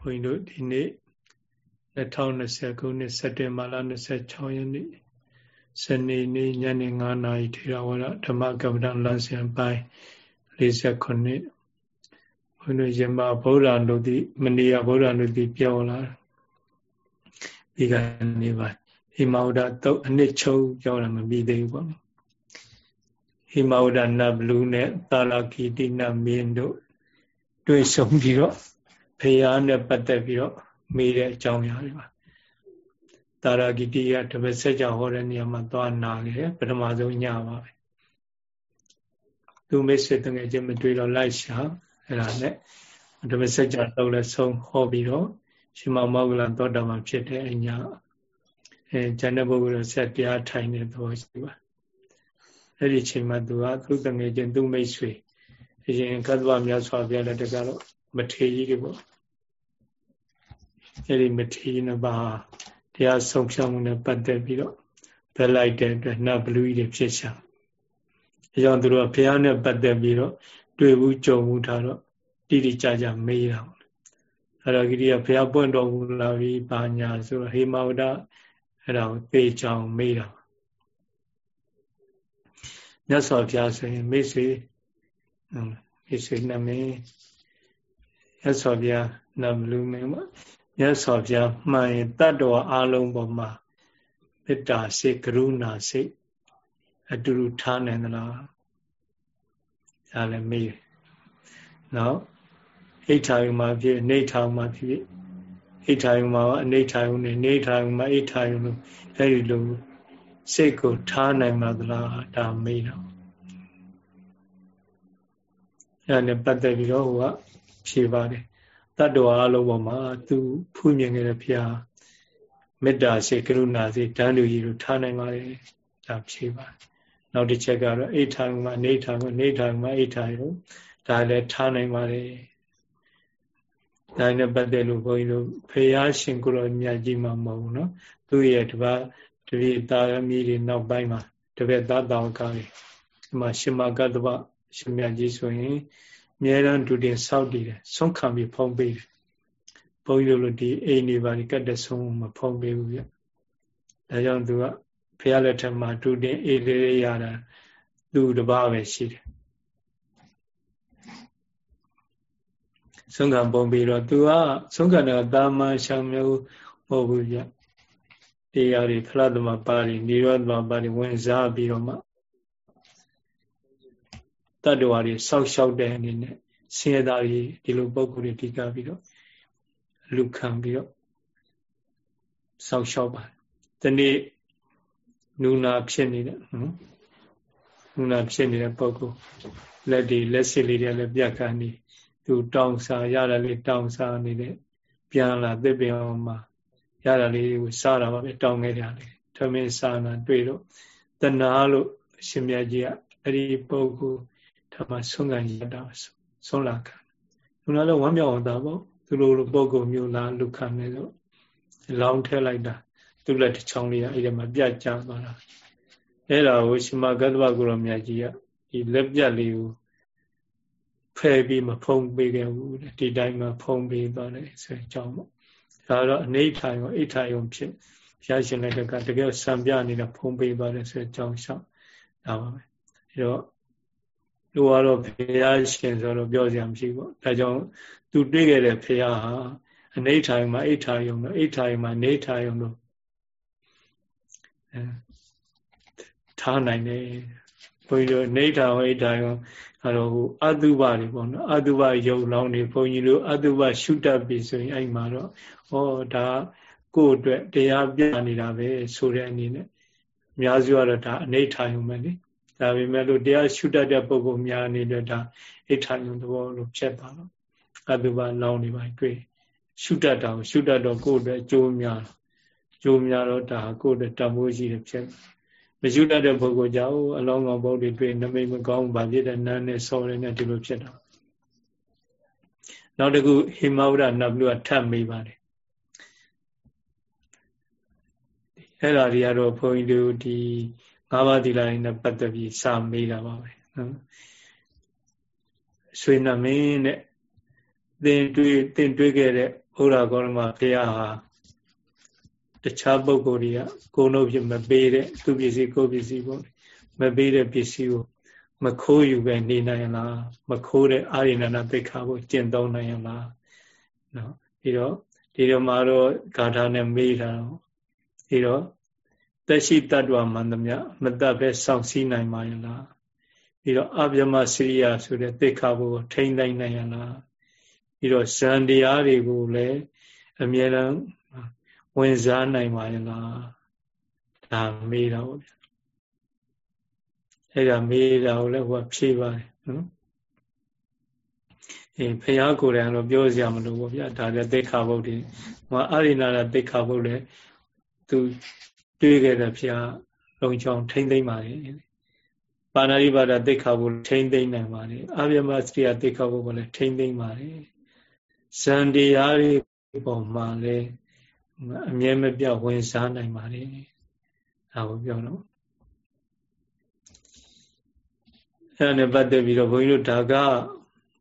ဘုန်းကြီးတို့ဒီနေ့2020ခုနှစ်စက်တင်ဘာလ26ရက်နေ့စနေနေ့ညနေ9နာရီထေရဝါဒဓမ္မကပ္ပဏလမ်းစဉ်ပိုင်း49ဘုန်းကြီးရမဗုဒ္ဓနုတိမနီယဗုဒ္ဓနုတိပြောလာဒီကနေ့ပါဟိမဝဒတုတ်အနှစ်ချုပ်ပြောတာမပြီးသေးဘူးပေါ့ဟိမဝဒနတ်ဘလူးနဲ့သာလကီတိနတ်မင်းတို့တွေ့ဆုံပြီးတော့ ဖရာနဲ့ပတ်သက်ပြီးတော့မေးတဲ့အကြောင်းအရာတွေပါတာရဂိတိယတပည့်ဆက်ကြဟောတဲ့နေရာမှာသွားနာခဲ့တယ်ပထမဆုံးညပါပဲသူမိတ်ဆွေတငယ်ချင်းမတွေ့တော့လိုက်ရှာအဲ့ဒါနဲ့တပည့်ဆက်ကြတော့လဲဆုံးဟောပြီးတော့ရှင်မောဂလသောတာပန်ဖြစ်တဲ့အညာအဲဇန်နဘုရားဆက်တရားထိုင်တဲ့သဘောရှိပါအဲ့ဒီချိန်မှာသူကသူတငယ်ချင်းသူမိတ်ဆွေအရင်ကတ္တဗမြတ်စွာဘုရားလက်တကတော့မထေကြီးတွေပေါ့ အဲ့ဒီမထေကြီးနှစ်ပါးတရားဆုံးဖြတ်မှုနဲ့ပတ်သက်ပြီးတော့ဘယ်လိုက်တဲ့အတွက်နတ်ဘလူကြီးတွေဖြစ်ရှာအဲကြောင့်သူတို့ကဘုရားနဲ့ပတ်သက်ပြီးတော့တွေ့ဘူးကြုံဘူးထားတော့တိတိကျကျမေးတာအဲ့တော့ကိရိယာဘုရားပွင့်တော်မူလာပြီးပါညာဆိုဟေမဝဒအဲ့ဒါကိုသေချောင်မေးတာမြတ်စွာဘုရားဆိုရင်မိတ်ဆွေမိတ်ဆွေနာမည်မြတ်စွာဘုရားနာမလူမင်းပါ မြတ်စွာဘုရားမှန်ရင်တတ္တဝအလုံးပေါ်မှာမေတ္တာစိတ်ကရုဏာစိတ်အတူတူထားနိုင်သလားဒါလည်းမေးနော်အိဋ္ဌာယုမှာဖြစ်အိဋ္ဌာယုမှာဖြစ်အိဋ္ဌာယုမှာအနိဋ္ဌာယုနဲ့အိဋ္ဌာယုမှာအိဋ္ဌာယုလို့အဲဒီလိုစိတ်ကိုထားနိုင်မှာသလားဒါမေးတော့အဲနဲ့ပတ်သက်ပြီးတော့ဟိုကဖြေပါတယ် တတ္တဝါအလုံးပေါ်မှာသူဖူးမြင်ခဲ့တဲ့ဘုရားမေတ္တာစိတ်ကရုဏာစိတ်တန်တူကြီးတို့ထားနိုင်ပါလေဒါဖြေပါနောက်တစ်ချက်ကတော့အိဋ္ဌာမအိဋ္ဌာမအိဋ္ဌာမအိဋ္ဌာရောဒါလည်းထားနိုင်ပါလေဒါနဲ့ပတ်သက်လို့ဘုန်းကြီးတို့ဖရာရှင်ကိုရောမြတ်ကြီးမှမဟုတ်ဘူးနော်သူ့ရဲ့တပတ်တပည့်သားသမီးတွေနောက်ပိုင်းမှာတပည့်သားတော်ကလေးဒီမှာရှင်မကတ္တပရှင်မြတ်ကြီးဆိုရင် အမြဲတမ်းဒုတင်စောက်တည်တယ်ဆုံးခံပြီးဖုံးပေးတယ်ဘုန်းကြီးတို့လိုဒီအိမ်နေပါဒီကတ်တဆုံးမဖုံးပေးဘူးပြဒါကြောင့်သူကဖះလက်ထက်မှာဒုတင်အေးလေးရတာသူတပားပဲရှိတယ်ဆုံးခံပုံပြီးတော့သူကဆုံးခံတဲ့တာမန်ရှောင်မျိုးမဟုတ်ဘူးပြတရားတွေဖလားသမပါရီនិရောဓမပါရီဝင်စားပြီးတော့မှ တတ္တဝါတွေစောက်ရှောက်တဲ့အနေနဲ့ဆင်းရဲသားတွေဒီလိုပုံကိုယ်တွေဒီကပြီးတော့လူခံပြီးတော့စောက်ရှောက်ပါတယ်ဒီနေ့နူနာဖြစ်နေတဲ့နော်နူနာဖြစ်နေတဲ့ပုံကိုလက်ဒီလက်စစ်လေးတွေလည်းပြတ်ခါနေသူတောင်းစားရတယ်လေတောင်းစားနေတဲ့ပြန်လာသစ်ပင်အောင်မှာရတာလေးကိုစားတာပါပဲတောင်းခဲ့ကြတယ်ထမင်းစားတာတွေ့တော့တဏှာလို့အရှင်မြတ်ကြီးကအဲ့ဒီပုဂ္ဂို လ်ဓမ္မဆုံးခံရတာဆုံးလာခံလူနာလည်းဝမ်းမြောက်အောင်တာပေါ့သူလိုလိုပုဂ္ဂိုလ်မျိုးလားလူခံနေတော့လောင်းထဲလိုက်တာသူလက်တစ်ချောင်းလေးကအဲ့ဒီမှာပြတ်ကျသွားတာအဲ့ဒါကိုရှင်မဂတ္တဗကုရောမြတ်ကြီးကဒီလက်ပြတ်လေးကိုဖယ်ပြီးမဖုံးပေးခဲ့ဘူးဒီတိုင်းမှာဖုံးပေးသွားတယ်ဆိုရင်ကြောင်းပေါ့ဒါတော့အနိဋ္ဌာယောအိဋ္ဌာယောဖြစ်ဘုရားရှင်လည်းကတကယ်စံပြနေတာဖုံးပေးသွားတယ်ဆိုရင်ကြောင်းလျှောက်ဒါပါပဲအဲတော့ လူကတော့ဘုရားရှင်ဆိုတော့ပြောစရာမရှိဘူးဒါကြောင့်သူတွေ့ခဲ့တဲ့ဘုရားဟာအနိဋ္ဌာယမှာအိဋ္ဌာယုံတော့အိဋ္ဌာယမှာနေဋ္ဌာယုံတော့အဲထားနိုင်တယ်ဘုန်းကြီးတို့နေဋ္ဌာဝိဋ္ဌာယုံအဲ့တော့ဟိုအတုပတွေပေါ့နော်အတုပယုံလောင်းနေဘုန်းကြီးတို့အတုပရှုတတ်ပြီဆိုရင်အဲ့မှာတော့ဟောဒါကိုယ့်အတွက်တရားပြနေတာပဲဆိုတဲ့အနေနဲ့အများစုကတော့ဒါအနိဋ္ဌာယုံပဲလေ ဒါပေမဲ့လို့တရားရှုတတ်တဲ့ပုဂ္ဂိုလ်များနေတဲ့ဒါအိဋ္ဌာယုံသဘောလို့ဖြစ်သွားတော့အတုပလောင်းနေပါတွေ့ရှုတတ်တာကိုရှုတတ်တော့ကိုယ့်အတွက်အကျိုးများကျိုးများတော့ဒါကိုယ့်အတွက်တန်ဖိုးရှိတယ်ဖြစ်မရှိတတ်တဲ့ပုဂ္ဂိုလ်ကြောင့်အလောင်းကောင်ပုဒ်တွေတွေ့နမိတ်မကောင်းဘာဖြစ်တဲ့နားနဲ့ဆော်ရနေဒီလိုဖြစ်တာနောက်တစ်ခုဟိမဝရနတ်ဘလူကထပ်မေးပါတယ်အဲ့ဒါတွေကတော့ဘုန်းကြီးတို့ဒီ ငါးပါးသီလနဲ့ပတ်သက်ပြီးစာမေးတာပါပဲနော်ဆွေနမင်းနဲ့သင်တွေ့သင်တွေ့ခဲ့တဲ့ဥဥရဂေါရမဘုရားဟာတခြားပုဂ္ဂိုလ်တွေကကိုယ်တို့ဖြစ်မပေးတဲ့သူပစ္စည်းကိုယ်ပစ္စည်းပေါ့မပေးတဲ့ပစ္စည်းကိုမခိုးယူပဲနေနိုင်လားမခိုးတဲ့အာရိဏနာသိခါကိုကျင့်သုံးနိုင်လားနော်ပြီးတော့ဒီတော့မှာတော့ဂါထာနဲ့မေးတာတော့ပြီးတော့ တက်ရှိတ attva မှန်သမျှမတတ်ပဲစောင့်စည်းနိုင်ပါရဲ့လားပြီးတော့အဗျမစရိယဆိုတဲ့သိခါဘုကိုထိမ့်နိုင်နိုင်ရလားပြီးတော့ဇန်တရားတွေကိုလည်းအမြဲတမ်းဝင်စားနိုင်ပါရဲ့လားဒါမေးတာပေါ့ဗျာအဲ့ဒါမေးတာကိုလည်းဟိုကဖြေပါတယ်နော်အေးဖះကိုယ်တိုင်တော့ပြောစရာမလိုဘူးဗျာဒါလည်းသိခါဘုတ်ဒီဟိုအာရိနာလည်းသိခါဘုတ်လည်းသူ တွေးခဲ့တဲ့ဖះလုံချောင်းထိမ့်သိမ့်ပါလေပါဏာရိပါဒသိခါဘုတ်ထိမ့်သိမ့်နိုင်ပါလေအာဗျမစရိယသိခါဘုတ်ကလည်းထိမ့်သိမ့်ပါလေဇန်တရားတွေပုံမှာလည်းအမြဲမပြတ်ဝင်စားနိုင်ပါလေဒါကိုပြောတော့အဲ့ဒါနဲ့ပတ်သက်ပြီးတော့ဘုန်းကြီးတို့ဒါက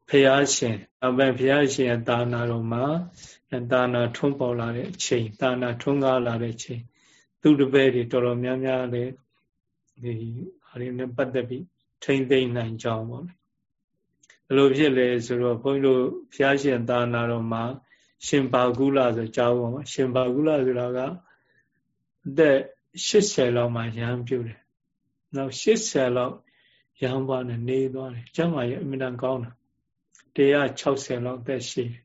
ဖရာရှင်အပန်ဖရာရှင်ရဲ့တာနာတော်မှာတာနာထွန်းပေါ်လာတဲ့အချိန်တာနာထွန်းကားလာတဲ့အချိန် သူတပည့်တွေတော်တော်များများလည်းဒီဟာတွေနဲ့ပတ်သက်ပြီးထိမ့်သိမ့်နိုင်ကြအောင်ပေါ့လေဘယ်လိုဖြစ်လဲဆိုတော့ဘုန်းကြီးတို့ဖရာရှင်တာနာတော်မှာ ရှင်ဘာကုလဆိုကြားဖို့မှာရှင်ဘာကုလဆိုတာကအသက်80လောက်မှရဟန်းပြုတယ်နောက်80လောက်ရဟန်းဘွားနဲ့နေသွားတယ်ကျမ်းမာရေးအမြဲတမ်းကောင်းတာ160လောက်သက်ရှိတယ်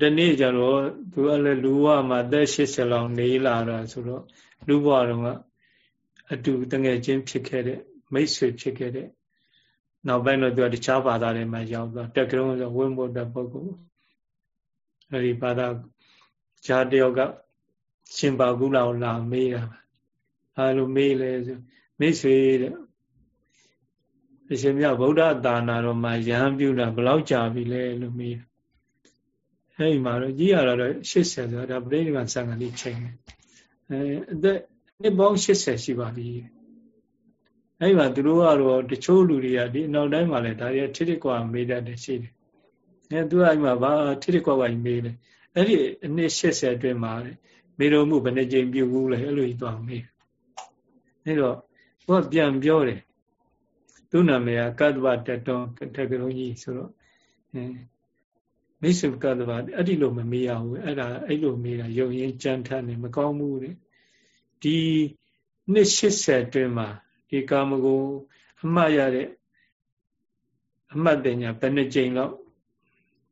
ဒီနေ့ကျတော့သူကလည်းလူဘဝမှာသက်80လောက်နေလာတာဆိုတော့လူဘဝတုန်းကအတူတငယ်ချင်းဖြစ်ခဲ့တဲ့မိတ်ဆွေဖြစ်ခဲ့တဲ့နောက်ပိုင်းတော့သူကတခြားဘာသာတွေမှာရောက်သွားတက်ကရုံးဆိုဝိမုဒ္ဒပုဂ္ဂိုလ်အဲဒီဘာသာဈာတယောက်ကရှင်ပါကုလာကိုလာမေးတာအဲလိုမေးလဲဆိုမိတ်ဆွေတဲ့အရှင်မြတ်ဗုဒ္ဓသာနာတော်မှာယဟန်ပြုတာဘယ်လောက်ကြာပြီလဲလို့မေးတယ် အဲဒီမှာတော့ကြီးရတာတော့80ဆိုတာဒါပြိဋိဘံဆံဃာလေးချိန်အဲအသက်နှစ်ပေါင်း80ရှိပါပြီအဲဒီမှာသူတို့ကတော့တချို့လူတွေကဒီနောက်တိုင်းမှာလည်းဒါတွေထိထိကွာမေးတတ်တယ်ရှိတယ်အဲသူကအဲဒီမှာဘာထိထိကွာကွာမေးတယ်အဲ့ဒီအနှစ်80အတွင်းမှာမေတော်မှုဘယ်နှကြိမ်ပြုဘူးလဲအဲ့လိုကြီးသွားမေးအဲတော့သူကပြန်ပြောတယ်သူ့နာမည်ကကတ္တဗတတောတက်ကလုံးကြီးဆိုတော့အဲ မိတ်ဆွေကတ္တဗအဲ့ဒီလိုမမေးရဘူးအဲ့ဒါအဲ့လိုမေးတာယုံရင်ကြမ်းထမ်းနေမကောင်းဘူးတဲ့ဒီနှစ်80အတွင်းမှာဒီကာမဂုဏ်အမှတ်ရတဲ့အမှတ်တင်ညာဘယ်နှကြိမ်လောက်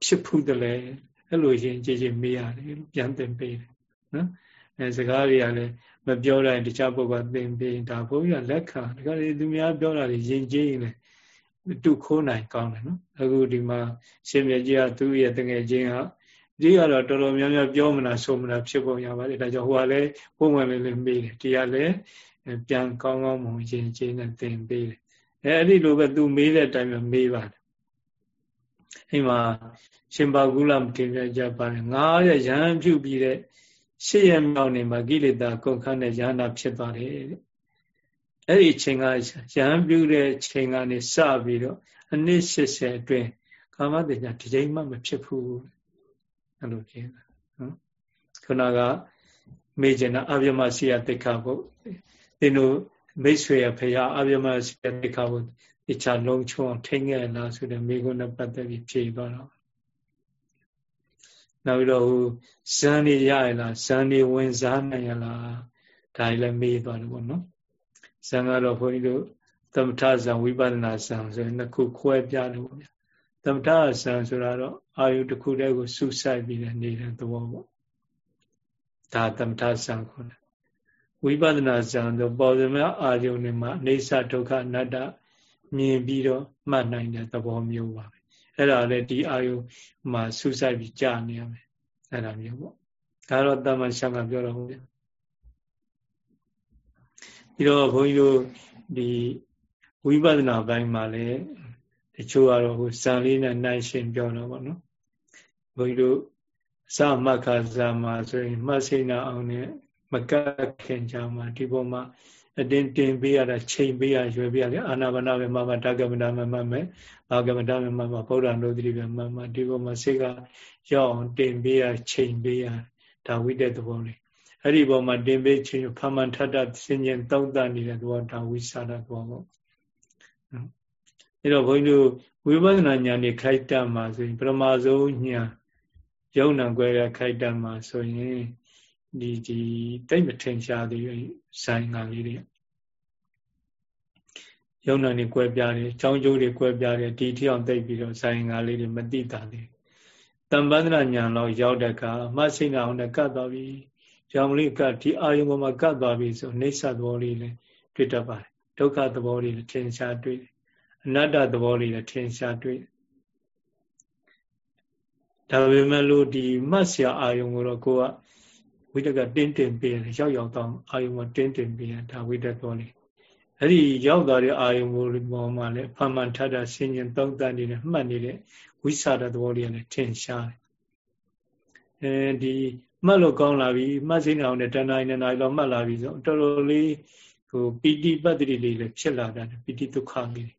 ဖြစ်ဖူးတယ်လဲအဲ့လိုရင်ကြည်ကြည်မေးရတယ်ပြန်သင်ပေးတယ်နော်အဲစကားတွေကလည်းမပြောတိုင်းတခြားပုဂ္ဂိုလ်သင်ပေးဒါဘုန်းကြီးကလက်ခံဒါကြလေသူများပြောတာတွေယဉ်ကျေးရင်လည်း တုခိုးနိုင်ကောင်းတယ်နော်အခုဒီမှာရှင်မြတ်ကြီးကသူ့ရဲ့တငယ်ချင်းကဒီကတော့တော်တော်များများပြောမလားဆိုမလားဖြစ်ပုံရပါတယ်ဒါကြောင့်ဟိုကလည်းပုံမှန်လေးလေးမေးတယ်ဒီကလည်းပြန်ကောင်းကောင်းမွန်ယဉ်ကျေးနဲ့သင်ပေးတယ်အဲအဲ့ဒီလိုပဲသူမေးတဲ့အတိုင်းပဲမေးပါတယ်အိမ်မှာရှင်ဘာကုလမတင်ပြကြပါတယ်ငါးရရဟန်းပြုပြီးတဲ့ရှစ်ရမြောက်နေမှာကိလေသာကုန်ခန်းတဲ့ရဟန္တာဖြစ်သွားတယ်တဲ့ အဲ့ဒီအချိန်ကရဟန်းပြုတဲ့ချိန်ကနေစပြီးတော့အနည်း80အတွင်းကာမတညာတစ်ချိန်မှမဖြစ်ဘူးအဲ့လိုဖြစ်တာနော်ခုနကမေကျင်တာအဗျမစီယတိခါဘုသင်တို့မိတ်ဆွေရဖရာအဗျမစီယတိခါဘုတခြားလုံးချုံထိန်ခဲ့လားဆိုတဲ့မိကုန်းနဲ့ပတ်သက်ပြီးဖြေသွားတော့နောက်ပြီးတော့ဟိုဇန်နေရရလားဇန်နေဝင်စားနိုင်ရလားဒါလည်းမေးသွားတယ်ပေါ့နော် ဇန်ကတော့ဘုန်းကြီးတို့သမထဇံဝိပဿနာဇံဆိုရင်နှစ်ခုခွဲပြတယ်ပေါ့ဗျာသမထဇံဆိုတာတော့အာယုတစ်ခုတည်းကိုစူးစိုက်ပြီးနေတဲ့သဘောပေါ့ဒါသမထဇံခေါ်တယ်ဝိပဿနာဇံဆိုပေါ်စမအာယုန်တွေမှာအိဋ္ဌဒုက္ခအနတ္တမြင်ပြီးတော့မှတ်နိုင်တဲ့သဘောမျိုးပါပဲအဲ့ဒါလည်းဒီအာယုမှာစူးစိုက်ပြီးကြာနေရမယ်အဲ့ဒါမျိုးပေါ့ဒါတော့တမန်ရှောင်းကပြောတော့ဟုတ်ပြီ ပြီးတော့ဘုန်းကြီးတို့ဒီဝိပဿနာပိုင်းမှာလည်းတချို့ကတော့ဟိုဇံလေးနဲ့နိုင်ရှင်ပြောတော့ဗောနော်ဘုန်းကြီးတို့စမက္ခဇာမှာဆိုရင်မှတ်စိနာအောင်နဲ့မကတ်ခင်ကြမှာဒီပေါ်မှာအတင်းတင်ပေးရတာချိန်ပေးရရွယ်ပေးရတယ်အာနာပါနပဲမမတက္ကမဏမမမဲအာကမဏမမမဗုဒ္ဓံတို့တိပဲမမဒီပေါ်မှာစိတ်ကရောက်အောင်တင်ပေးရချိန်ပေးရဒါဝိတက်သဘောလေး အဲ့ဒီပေါ်မှာတင်ပေးချိန်ဖမန်ထတဆင်ញင်တောက်တနေတဲ့သဘောဒါဝိသနာသဘောပေါ့အဲ့တော့ဘုန်းကြီးတို့ဝိပဿနာဉာဏ်นี่ခိုက်တတ်မှာဆိုရင်ပရမဇုံဉာဏ်ယုံနာကွဲတဲ့ခိုက်တတ်မှာဆိုရင်ဒီဒီတိတ်မထင်ရှားသေးဇိုင်းကလေးတွေယုံနာနေကွဲပြားတယ်အကြောင်းကျိုးတွေကွဲပြားတယ်ဒီထီအောင်သိပြီးတော့ဇိုင်းကလေးတွေမတိတာသေးတမ္ပန္ဒနာညာလောက်ရောက်တဲ့အခါအမှတ်စိတ်နာအောင်နဲ့ကတ်သွားပြီ ကြောင့်မလို့ကဒီအာယုံပေါ်မှာကပ်သွားပြီဆိုအိဋ္ဌသဘောလေးလည်းတွေ့တတ်ပါတယ်ဒုက္ခသဘောလေးလည်းထင်ရှားတွေ့တယ်အနတ္တသဘောလေးလည်းထင်ရှားတွေ့တယ်ဒါပေမဲ့လို့ဒီမှတ်ဆရာအာယုံကိုတော့ကိုကဝိတက်ကတင်းတင်းပေးတယ်ရောက်ရောက်တော့အာယုံကိုတင်းတင်းပေးတယ်ဒါဝိတက်တော်လေးအဲ့ဒီရောက်သွားတဲ့အာယုံကိုပေါ်မှာလည်းဖန်မှန်ထထဆင်ញင်သုံးသပ်နေတယ်မှတ်နေတဲ့ဝိစာတသဘောလေးကလည်းထင်ရှားတယ်အဲဒီ မှတ်လို့ကောင်းလာပြီမှတ်စိနေအောင်နဲ့တဏှာနဲ့နိုင်တော့မှတ်လာပြီဆိုတော်တော်လေးဟိုပီတိပတ္တိလေးလည်းဖြစ်လာတယ်ပီတိဒုက္ခလေး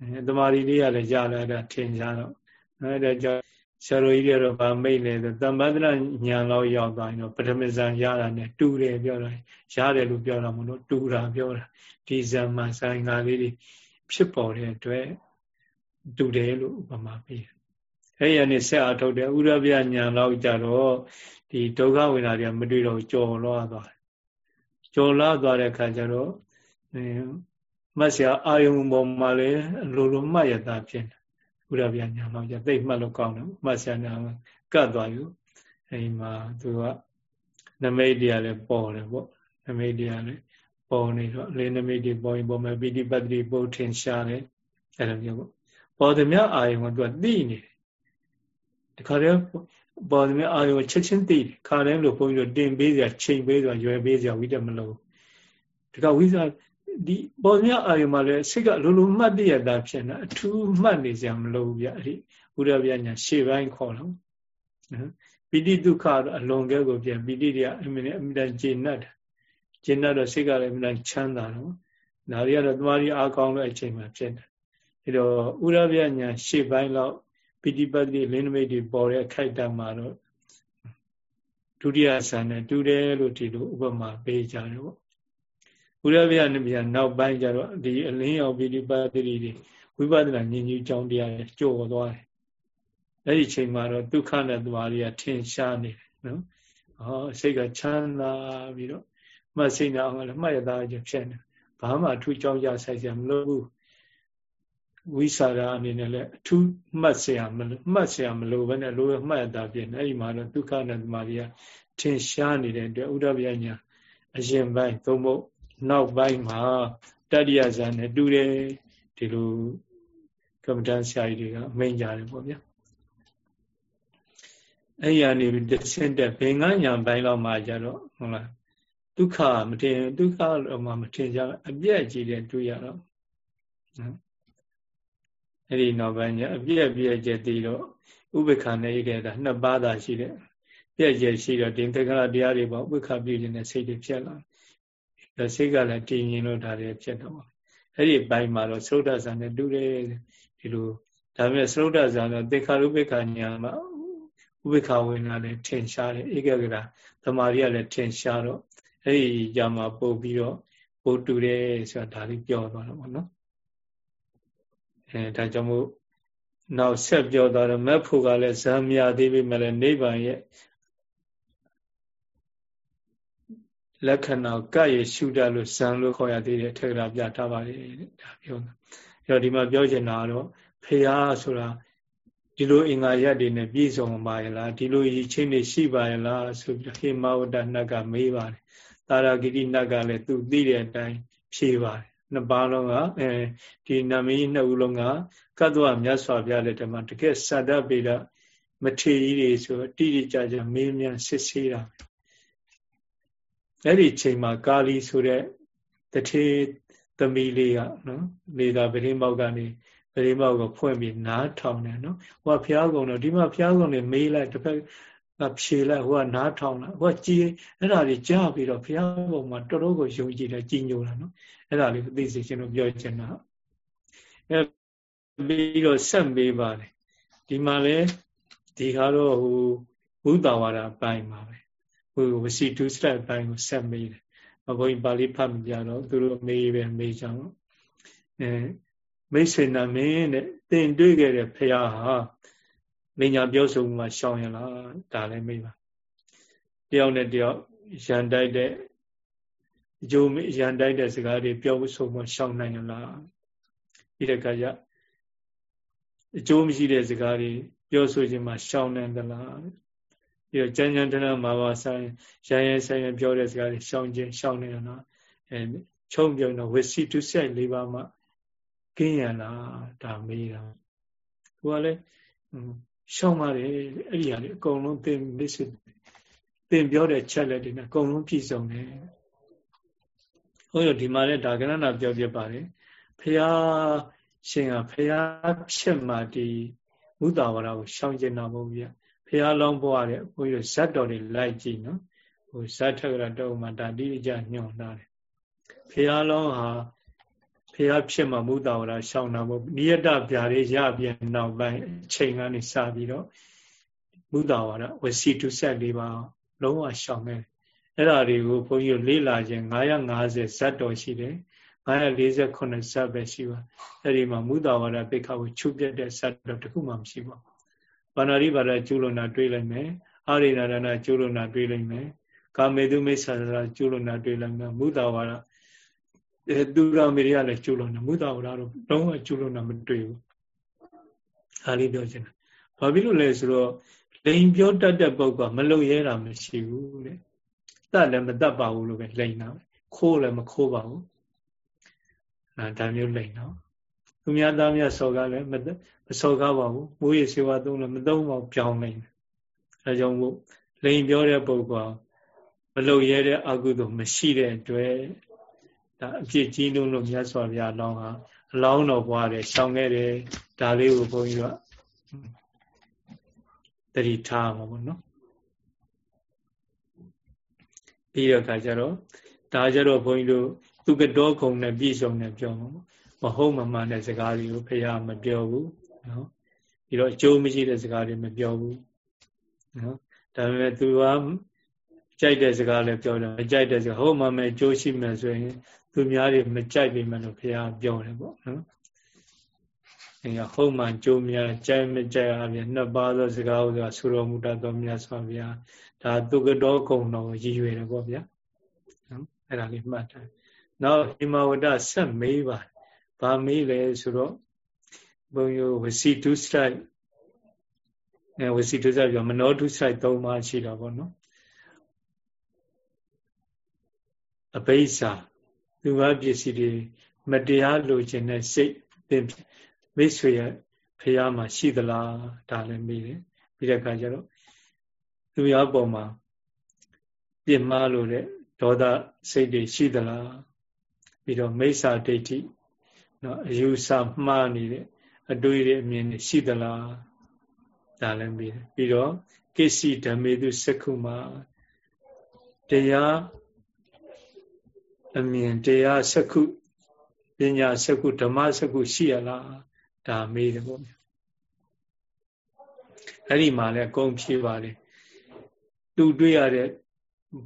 အဲတမာရီလေးကလည်းရလာတာထင်ရှားတော့အဲဒါကြောင့်ဆရာတော်ကြီးတွေတော့ဗာမိတ်လေဆိုတမ္ပဒနာညာလောက်ရောက်သွားရင်တော့ပထမဇန်ရတာနဲ့တူတယ်ပြောတာရတယ်လို့ပြောတာမလို့တူတာပြောတာဒီဇန်မှာဆိုင်ကားလေးတွေဖြစ်ပေါ်တဲ့အတွက်တူတယ်လို့ဥပမာပေးတယ် အဲ့ရနေဆက်အားထုတ်တယ်ဥရပြညာလောက်ကြတော့ဒီဒုက္ခဝေဒနာတွေကမတွေ့တော့ကြော်လွားသွားတယ်ကြော်လွားသွားတဲ့အခါကျတော့မှတ်စရာအာယုံပေါ်မှာလည်းလိုလိုမှတ်ရတာဖြစ်တယ်ဥရပြညာလောက်ကြသိမှတ်လို့ကောင်းတယ်မှတ်စရာညာကတ်သွားယူအဲဒီမှာသူကနမိတ်တရားလည်းပေါ်တယ်ပေါ့နမိတ်တရားလည်းပေါ်နေတော့လေနမိတ်တွေပေါ်ရင်ပေါ်မှာပိဋိပတ်တိပုတ်ထင်ရှားတယ်အဲလိုမျိုးပေါ့ပေါ်သည်များအာယုံကသူကသိနေတယ် တခါတည်းပေါ်သည်များအာယုံချက်ချင်းသိတယ်ခါတိုင်းလို့ဘုန်းကြီးတို့တင်ပေးစရာချိန်ပေးစရာရွယ်ပေးစရာဝိတ္တမလို့တခါဝိဇ္ဇာဒီပေါ်မြအာယုံမှာလည်းစိတ်ကလိုလိုမှတ်တရတာဖြစ်နေအထူးမှတ်နေစရာမလိုဘူးဗျအဲ့ဒီဘုရားဗျာညာရှေ့ပိုင်းခေါ်တော့နော်ပိဋိဒုက္ခတော့အလွန်ကဲကိုပြန်ပိဋိတွေကအမြင်အမြင်ကျေနပ်တယ်ကျေနပ်တော့စိတ်ကလည်းအမြင်ချမ်းသာတော့ဒါတွေကတော့တမာရီအားကောင်းတဲ့အချိန်မှာဖြစ်တယ်အဲတော့ဥရဗျာညာရှေ့ပိုင်းလောက် ပိဋိပတ်တိလင်းနမိတ်တွေပေါ်တဲ့ခိုက်တံမှာတော့ဒုတိယဆန်နဲ့တူတယ်လို့ဒီလိုဥပမာပေးကြတယ်ပေါ့ဘုရားဗျာနိဗ္ဗာန်နောက်ပိုင်းကျတော့ဒီအလင်းရောက်ပိဋိပတ်တိတွေဝိပဿနာဉာဏ်ကြီးကြောင်းတရားကြော်သွားတယ်အဲ့ဒီချိန်မှာတော့ဒုက္ခနဲ့သမာဓိကထင်ရှားနေတယ်နော်ဟောစိတ်ကချမ်းသာပြီးတော့မှတ်စိတ်နာအောင်လည်းမှတ်ရတာချင်းဖြစ်နေဘာမှအထူးကြောင်းကြဆိုင်စရာမလိုဘူး ဝိစာရအနေနဲ့လည်းအထူးမှတ်เสียမလို့မှတ်เสียမလို့ပဲနဲ့လိုရမှတ်တာပြင်အဲ့ဒီမှာတော့ဒုက္ခနဲ့သမာဓိကထင်ရှားနေတဲ့အတွက်ဥဒ္ဒဗျာညာအရင်ပိုင်းသုံးဖို့နောက်ပိုင်းမှာတတ္တိယဇာနဲ့တူတယ်ဒီလိုကမ္မဋ္ဌာန်းဆရာကြီးတွေကမိန်ကြတယ်ပေါ့ဗျာအဲ့ရနေတဆင့်တက်ဘင်္ဂညာပိုင်းလောက်မှာကြတော့ဟုတ်လားဒုက္ခမထင်ဒုက္ခတော့မှမထင်ကြအပြည့်ကြီးတယ်တွေ့ရတော့နော် အဲ့ဒီနောက်ပိုင်းကျအပြည့်ပြည့်ကျတည်တော့ဥပ္ပခာနဲ့ရတဲ့တာနှစ်ပါးသာရှိတဲ့ပြည့်ကျရှိတော့ဒီသက္ကရာတရားတွေပေါ့ဥပ္ပခာပြုခြင်းနဲ့စိတ်တွေဖြစ်လာတယ်စိတ်ကလည်းတည်ငြိမ်လို့ဒါတွေဖြစ်တော့အဲ့ဒီဘိုင်းမှာတော့သုဒ္ဓဇာနဲ့တူတယ်ဒီလိုဒါပေမဲ့သုဒ္ဓဇာတော့သေခါရုပ္ပခာညာမှာဥပ္ပခာဝင်လာတယ်ထင်ရှားတယ်ဧကဂရသမာဓိကလည်းထင်ရှားတော့အဲ့ဒီကြမှာပို့ပြီးတော့ပို့တူတယ်ဆိုတာဒါလေးပြောသွားတော့ဗောနော် အဲဒါကြောင့်မို့နောက်ဆက်ပြောသွားတော့မက်ဖို့ကလည်းဇာမြသေးပြီမလဲနိဗ္ဗာန်ရဲ့လက္ခဏာကရရှုတတ်လို့ဇံလို့ခေါ်ရသေးတယ်ထေရပြထားပါလေဒါပြောတာအဲ့တော့ဒီမှာပြောချင်တာကတော့ဖရာဆိုတာဒီလိုအင်္ဂါရက်တွေနဲ့ပြည့်စုံပါရဲ့လားဒီလိုရည်ချင်းတွေရှိပါရဲ့လားဆိုပြီးဟေမဝတ္တနတ်ကမေးပါတယ်တာရဂိတိနတ်ကလည်းသူသိတဲ့အတိုင်းဖြေပါတယ် နှစ်ပါးလုံးကအဲဒီနာမည်နှစ်ဦးလုံးကကတ္တဝမြတ်စွာဘုရားလက်ထက်မှာတကယ်စတ္တပေဒမထေကြီးတွေဆိုတိတိကျကျမေးမြန်းစစ်ဆေးတာအဲ့ဒီချိန်မှာကာလီဆိုတဲ့တထေသမီးလေးကနော်လေသာပရင်းပေါက်ကနေပရင်းပေါက်ကိုဖွင့်ပြီးနားထောင်တယ်နော်ဟိုကဖျားကုံတော့ဒီမှာဖျားကုံနေမေးလိုက်တစ်ဖက် ဖြေလိုက်ဟိုကနားထောင်လိုက်ဟိုကကြည်အဲ့ဒါတွေကြားပြီးတော့ဘုရားဘုံမှာတော်တော်ကိုယုံကြည်တယ်ကြီးညိုတာနော်အဲ့ဒါလေးသိစေချင်လို့ပြောချင်တာအဲပြီးတော့ဆက်မေးပါတယ်ဒီမှာလဲဒီကတော့ဟိုဘုဒ္ဓဝါဒပိုင်းပါပဲဟိုဝစီတုစရက်ပိုင်းကိုဆက်မေးတယ်ဘုန်းကြီးပါဠိဖတ်မပြတော့သူတို့မေးပဲမေးကြအောင်အဲမိတ်ဆွေနာမင်းတဲ့တင်တွေ့ခဲ့တဲ့ဖះဟာ မညာပြောဆိုမှုမှာရှောင်ရလားဒါလည်းမေးပါတယောက်နဲ့တယောက်ရန်တိုက်တဲ့အကျိုးရန်တိုက်တဲ့စကားတွေပြောဆိုမှရှောင်နိုင်ရလားဒီတခါကျအကျိုးမရှိတဲ့စကားတွေပြောဆိုခြင်းမှာရှောင်နိုင်သလားပြီးတော့ကြမ်းကြမ်းတမ်းတမ်းမှာပါဆိုင်ရရဆိုင်ရပြောတဲ့စကားတွေရှောင်ခြင်းရှောင်နေရလားအဲချုံပြောတော့ဝစီတုဆက်၄ပါးမှကင်းရလားဒါမေးတာသူကလည်း ရှောင်ပါတယ်အဲ့ဒီဟာလေအကုန်လုံးသင်မိတ်ဆွေသင်ပြောတဲ့ချက်လက်တွေနဲ့အကုန်လုံးပြည့်စုံတယ်ဟုတ်ရောဒီမှာလည်းဒါကရဏပြောပြပါတယ်ဖះရှင်ကဖះဖြစ်မှဒီမုဒ္ဒဝါဒကိုရှောင်ကျင်တာမဟုတ်ဘူးဖះလောင်းဘွားတဲ့ဘုန်းကြီးဇတ်တော်တွေလိုက်ကြည့်နော်ဟိုဇတ်ထက်ကရတော့မှဒါတိကျညွှန်တာတယ်ဖះလောင်းဟာ ဖះဖြစ်မှမုဒ္ဒဝါဒရှောင်တာမဟုတ်နိယတဗျာတွေရပြန်နောက်ပိုင်းအချိန်ကနေစပြီးတော့မုဒ္ဒဝါဒဝစီတုဆက်လေးပါလုံးဝရှောင်တယ်အဲ့ဒါတွေကိုဘုန်းကြီးလေ့လာခြင်း950ဇတ်တော်ရှိတယ်948ဇတ်ပဲရှိပါအဲ့ဒီမှာမုဒ္ဒဝါဒပိခါကိုချုပ်ပြတဲ့ဇတ်တော်တခုမှမရှိပါဘူးဘာနာရိဘာဒကျူးလွန်တာတွေးလိုက်မယ်အာရိနာရဏကျူးလွန်တာတွေးလိုက်မယ်ကာမေတုမိစ္ဆာရကျူးလွန်တာတွေးလိုက်မယ်မုဒ္ဒဝါဒအဲ သူရမေရိယလည်းကျူးလွန်တယ်မုဒ္ဒဝါဒတော့လုံးဝကျူးလွန်တာမတွေ့ဘူးအားလေးပြောချင်တာဘာဖြစ်လို့လဲဆိုတော့လိန်ပြောတတ်တဲ့ပုဂ္ဂိုလ်မလုံရဲတာမရှိဘူးတဲ့တတ်လည်းမတတ်ပါဘူးလို့ပဲလိန်တာပဲခိုးလည်းမခိုးပါဘူးအဲဒါမျိုးလိန်တော့သူများသားများစော်ကားလည်းမစော်ကားပါဘူးမိုးရေစေဝါသုံးလည်းမသုံးပါဘူးပြောင်းလိန်အဲကြောင့်မို့လိန်ပြောတဲ့ပုဂ္ဂိုလ်မလုံရဲတဲ့အကုသိုလ်မရှိတဲ့အတွက် ဒါအဖြစ်ကြီးလုံးလို့မြတ်စွာဘုရားအလောင်းဟာအလောင်းတော်ဘွားတယ်ရှောင်ခဲ့တယ်ဒါလေးကိုဘုန်းကြီးကတတိထားမှာပေါ့နော်ပြီးတော့ခါကျတော့ဒါကြတော့ဘုန်းကြီးတို့သူကတော်ခုံနဲ့ပြည့်စုံနဲ့ပြောမှာမဟုတ်မမှန်တဲ့စကားတွေကိုဖះမပြောဘူးနော်ပြီးတော့အကျိုးမရှိတဲ့စကားတွေမပြောဘူးနော်ဒါပေမဲ့သူကကြိုက်တဲ့စကားလည်းပြောတယ်မကြိုက်တဲ့စကားဟုတ်မှမဲ့အကျိုးရှိမယ်ဆိုရင် သူများတွေမကြိုက်ပေမဲ့လို့ဖះပြောတယ်ပေါ့နော်အဲဟုတ်မှကြိုးများကြိုက်မကြိုက်အပြင်နှစ်ပါးသောစကားဥစွာဆူတော်မူတတ်သောမြတ်စွာဘုရားဒါသူကတော်ကုံတော်ရည်ရွယ်တယ်ပေါ့ဗျာနော်အဲ့ဒါလေးမှတ်ထားနောက်ဟိမဝတ္တဆက်မေးပါဗာမေးလဲဆိုတော့ဘုံယောဝစီတုစရိုက်အဲဝစီတုစရိုက်ပြောမနောတုစရိုက်၃ပါးရှိတာပေါ့နော်အဘိဓါ လူဘာပစ္စည်းတွေမတရားလိုချင်တဲ့စိတ်သင်မိတ်ဆွေရဲ့ဖះမှာရှိသလားဒါလည်းမေးတယ်ပြီးတဲ့အခါကျတော့သူရပေါ်မှာပြစ်မှားလို့တဲ့ဒေါသစိတ်တွေရှိသလားပြီးတော့မိစ္ဆာဒိဋ္ဌိနော်အယူဆမှားနေတဲ့အတွေ့အအမြင်တွေရှိသလားဒါလည်းမေးတယ်ပြီးတော့ကိစ္စဓမ္မေတုစက္ခုမှာတရား အမြင်တရားစက္ခုပညာစက္ခုဓမ္မစက္ခုရှိရလားဒါမေးတယ်ပေါ့အဲ့ဒီမှာလည်းအကုန်ဖြေပါတယ်သူတွေ့ရတဲ့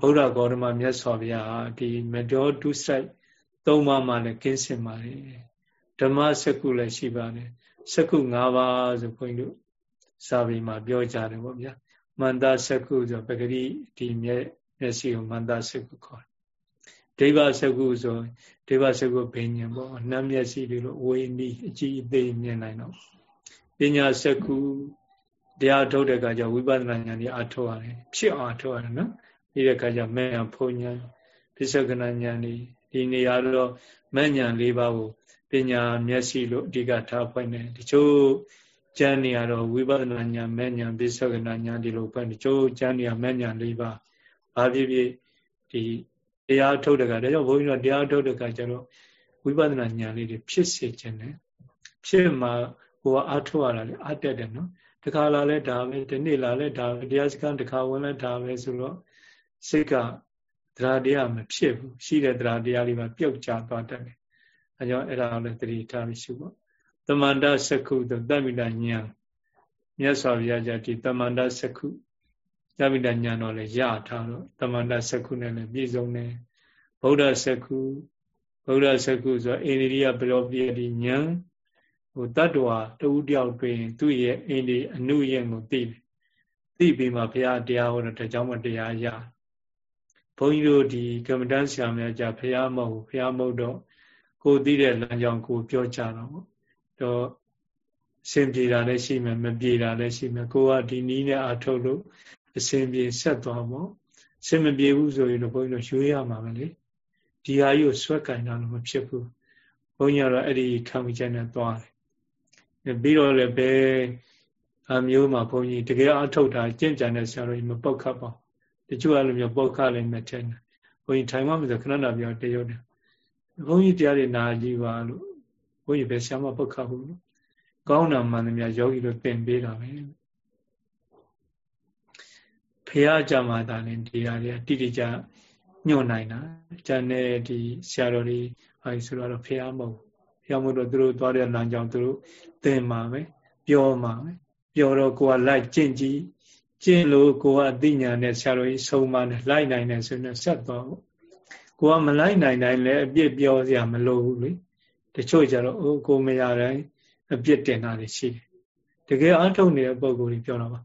ဗုဒ္ဓဂေါတမမြတ်စွာဘုရားဒီမတော်တုစိုက်သုံးပါးမှလည်းကင်းစင်ပါတယ်ဓမ္မစကုလည်းရှိပါတယ်စကု၅ပါးဆိုခွင့်တို့စာပေမှာပြောကြတယ်ပေါ့ဗျာမန္တစကုဆိုပဂရိဒီမျက်မျက်စိကိုမန္တစကုခေါ်တယ် ဒိဗစကုဆိုဒိဗစကုဘိညာဉ်ပေါ့နှမ်းမျက်စိတွေလို့ဝေနီအကြည့်အသေးမြင်နိုင်တော့ပညာစကုတရားထုတ်တဲ့အခါကျဝိပဿနာဉာဏ်ကြီးအထောက်ရတယ်ဖြစ်အောင်အထောက်ရတယ်နော်ပြီးတဲ့အခါကျမဲ့ညာဖုံညာပစ္စကနာဉာဏ်ဒီဒီနေရာတော့မဲ့ညာ၄ပါးကိုပညာမျက်စိလို့အဓိကထားဖွင့်တယ်တချို့ကျမ်းနေရတော့ဝိပဿနာဉာဏ်မဲ့ညာပစ္စကနာဉာဏ်ဒီလိုဖွင့်တချို့ကျမ်းနေရမဲ့ညာ၄ပါးဘာဖြစ်ဖြစ်ဒီ တရားထုတ်တဲ့ကဒါကြောင့်ဘုန်းကြီးတို့တရားထုတ်တဲ့ကကျတော့ဝိပဿနာဉာဏ်လေးတွေဖြစ်စေခြင်းနဲ့ဖြစ်မှာဟိုကအားထုတ်ရတာလေအားတက်တယ်နော်တခါလာလဲဒါပဲဒီနေ့လာလဲဒါပဲတရားစခန်းတခါဝင်လဲဒါပဲဆိုတော့စိတ်ကတရားတရားမဖြစ်ဘူးရှိတဲ့တရားတရားလေးပါပြုတ်ကျသွားတတ်တယ်အဲကြောင့်အဲ့ဒါကိုလည်းသတိထားပြီးရှုပေါ့တမန္တစကုသတမိတဉာဏ်မြတ်စွာဘုရားကြဒီတမန္တစကု ယမိတဉာဏ်တော့လည်းရထားတော့တမန္တစကုနဲ့လည်းပြည့်စုံတယ်ဗုဒ္ဓစကုဗုဒ္ဓစကုဆိုအိန္ဒိယပရောပိယတိဉာဏ်ဟိုတတ္တဝါတူတယောက်တွင်သူ့ရဲ့အိန္ဒိအနုယံကိုသိတယ်သိပြီးမှဘုရားတရားဟောတော့တကြောင်မတရားရဘုန်းကြီးတို့ဒီကမ္မဋ္ဌာန်းဆရာများကြဘုရားမဟုတ်ဘုရားမဟုတ်တော့ကိုသိတဲ့လမ်းကြောင်းကိုပြောကြတော့ပေါ့တော့အစဉ်ပြေတာလည်းရှိမယ်မပြေတာလည်းရှိမယ်ကိုကဒီနီးနဲ့အထုတ်လို့ အစဉ်ပြေဆက်သွားပေါ့အစဉ်မပြေဘူးဆိုရင်တော့ဘုန်းကြီးတို့ရွေးရမှာပဲလေဒီဟာကြီးကိုဆွဲကင်တာတော့မဖြစ်ဘူးဘုန်းကြီးကတော့အဲ့ဒီခံမိချက်နဲ့သွားတယ်ပြီးတော့လည်းဘယ်အမျိုးမှာဘုန်းကြီးတကယ်အထုတ်တာကြင့်ကြံတဲ့ဆရာတော်ကြီးမပုတ်ခတ်ပါတချို့အဲ့လိုမျိုးပုတ်ခတ်လိမ့်မယ်ထင်တယ်ဘုန်းကြီးထိုင်မှမဆိုခဏနာပြောတရုတ်တယ်ဘုန်းကြီးတရားတွေနာကြည့်ပါလို့ဘုန်းကြီးပဲဆရာမပုတ်ခတ်ဘူးလို့ကောင်းတာမှန်သမျှယောဂီတို့သင်ပေးတာပဲ ဖះကြမှာတာလည်းဒီဟာတွေတိတိကျညွှန်နိုင်တာကျန်တဲ့ဒီဆရာတော်တွေအဲဒီဆိုတော့ဖះမဟုတ်ဖះမဟုတ်တော့သူတို့သွားတဲ့လမ်းကြောင်းသူတို့သင်မှာပဲပြောမှာပဲပြောတော့ကိုကလိုက်ကျင့်ကြည့်ကျင့်လို့ကိုကအသိဉာဏ်နဲ့ဆရာတော်ကြီးဆုံးမနဲ့လိုက်နိုင်တယ်ဆိုရင်ဆက်သွားဖို့ကိုကမလိုက်နိုင်တိုင်းလည်းအပြစ်ပြောစရာမလိုဘူးလေတချို့ကြတော့အိုးကိုမရတိုင်းအပြစ်တင်တာတွေရှိတယ်တကယ်အထုတ်နေတဲ့ပုံကိုယ်ကြီးပြောတာပါ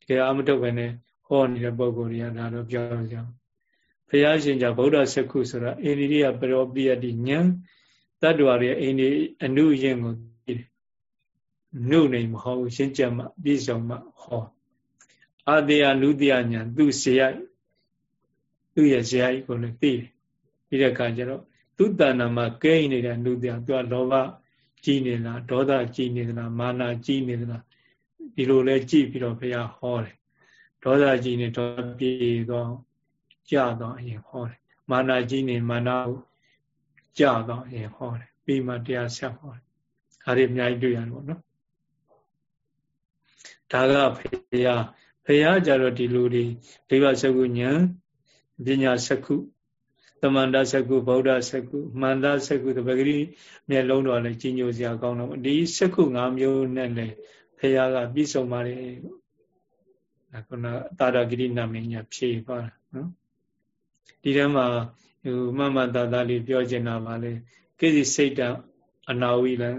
တကယ်အမထုတ်ပဲနဲ့ ဟောနေတဲ့ပုံကိုယ်ကြီးကဒါတော့ပြောကြအောင်ဘုရားရှင်ကြောင့်ဗုဒ္ဓစက္ခုဆိုတာအိန္ဒိယပရောပိယတိဉာဏ်တတ္တဝါရဲ့အိန္ဒိအနုယင်ကိုသိတယ်နုနေမဟုတ်ရှင်းကြမှပြည့်စုံမှဟောအာတေယနုတယညာသူ့ဇေယသူ့ရဲ့ဇေယကိုလည်းသိတယ်ပြီးတဲ့အခါကျတော့သူ့တဏ္ဍာမှာကိန်းနေတဲ့နုတယသူကလောဘကြီးနေလားဒေါသကြီးနေသလားမာနကြီးနေသလားဒီလိုလဲကြည့်ပြီးတော့ဘုရားဟောတယ် ဒေါသကြီးနေဒေါသပြေတော့ကြာတော့အရင်ဟောတယ်မာနကြီးနေမာနကိုကြာတော့အရင်ဟောတယ်ပြီးမှတရားဆက်ဟောတယ်ဒါတွေအများကြီးတွေ့ရတယ်ပေါ့နော်ဒါကဖေယဖေယကြတော့ဒီလူတွေဒိဗစကုဉာဏ်ပညာစကုသမန္တစကုဗုဒ္ဓစကုမှန်တစကုတပဂရိမျက်လုံးတော်လည်းကြီးညိုစရာကောင်းတော့ဒီစကု၅မျိုးနဲ့လည်းဖေယကပြည့်စုံပါတယ် ဒါကနာတာရဂိရိနာမင်းညာဖြေပါနော်ဒီထဲမှာဟိုမမတာတာလေးပြောချင်တာပါလေကိစီစိတ်တအနာဝိလံ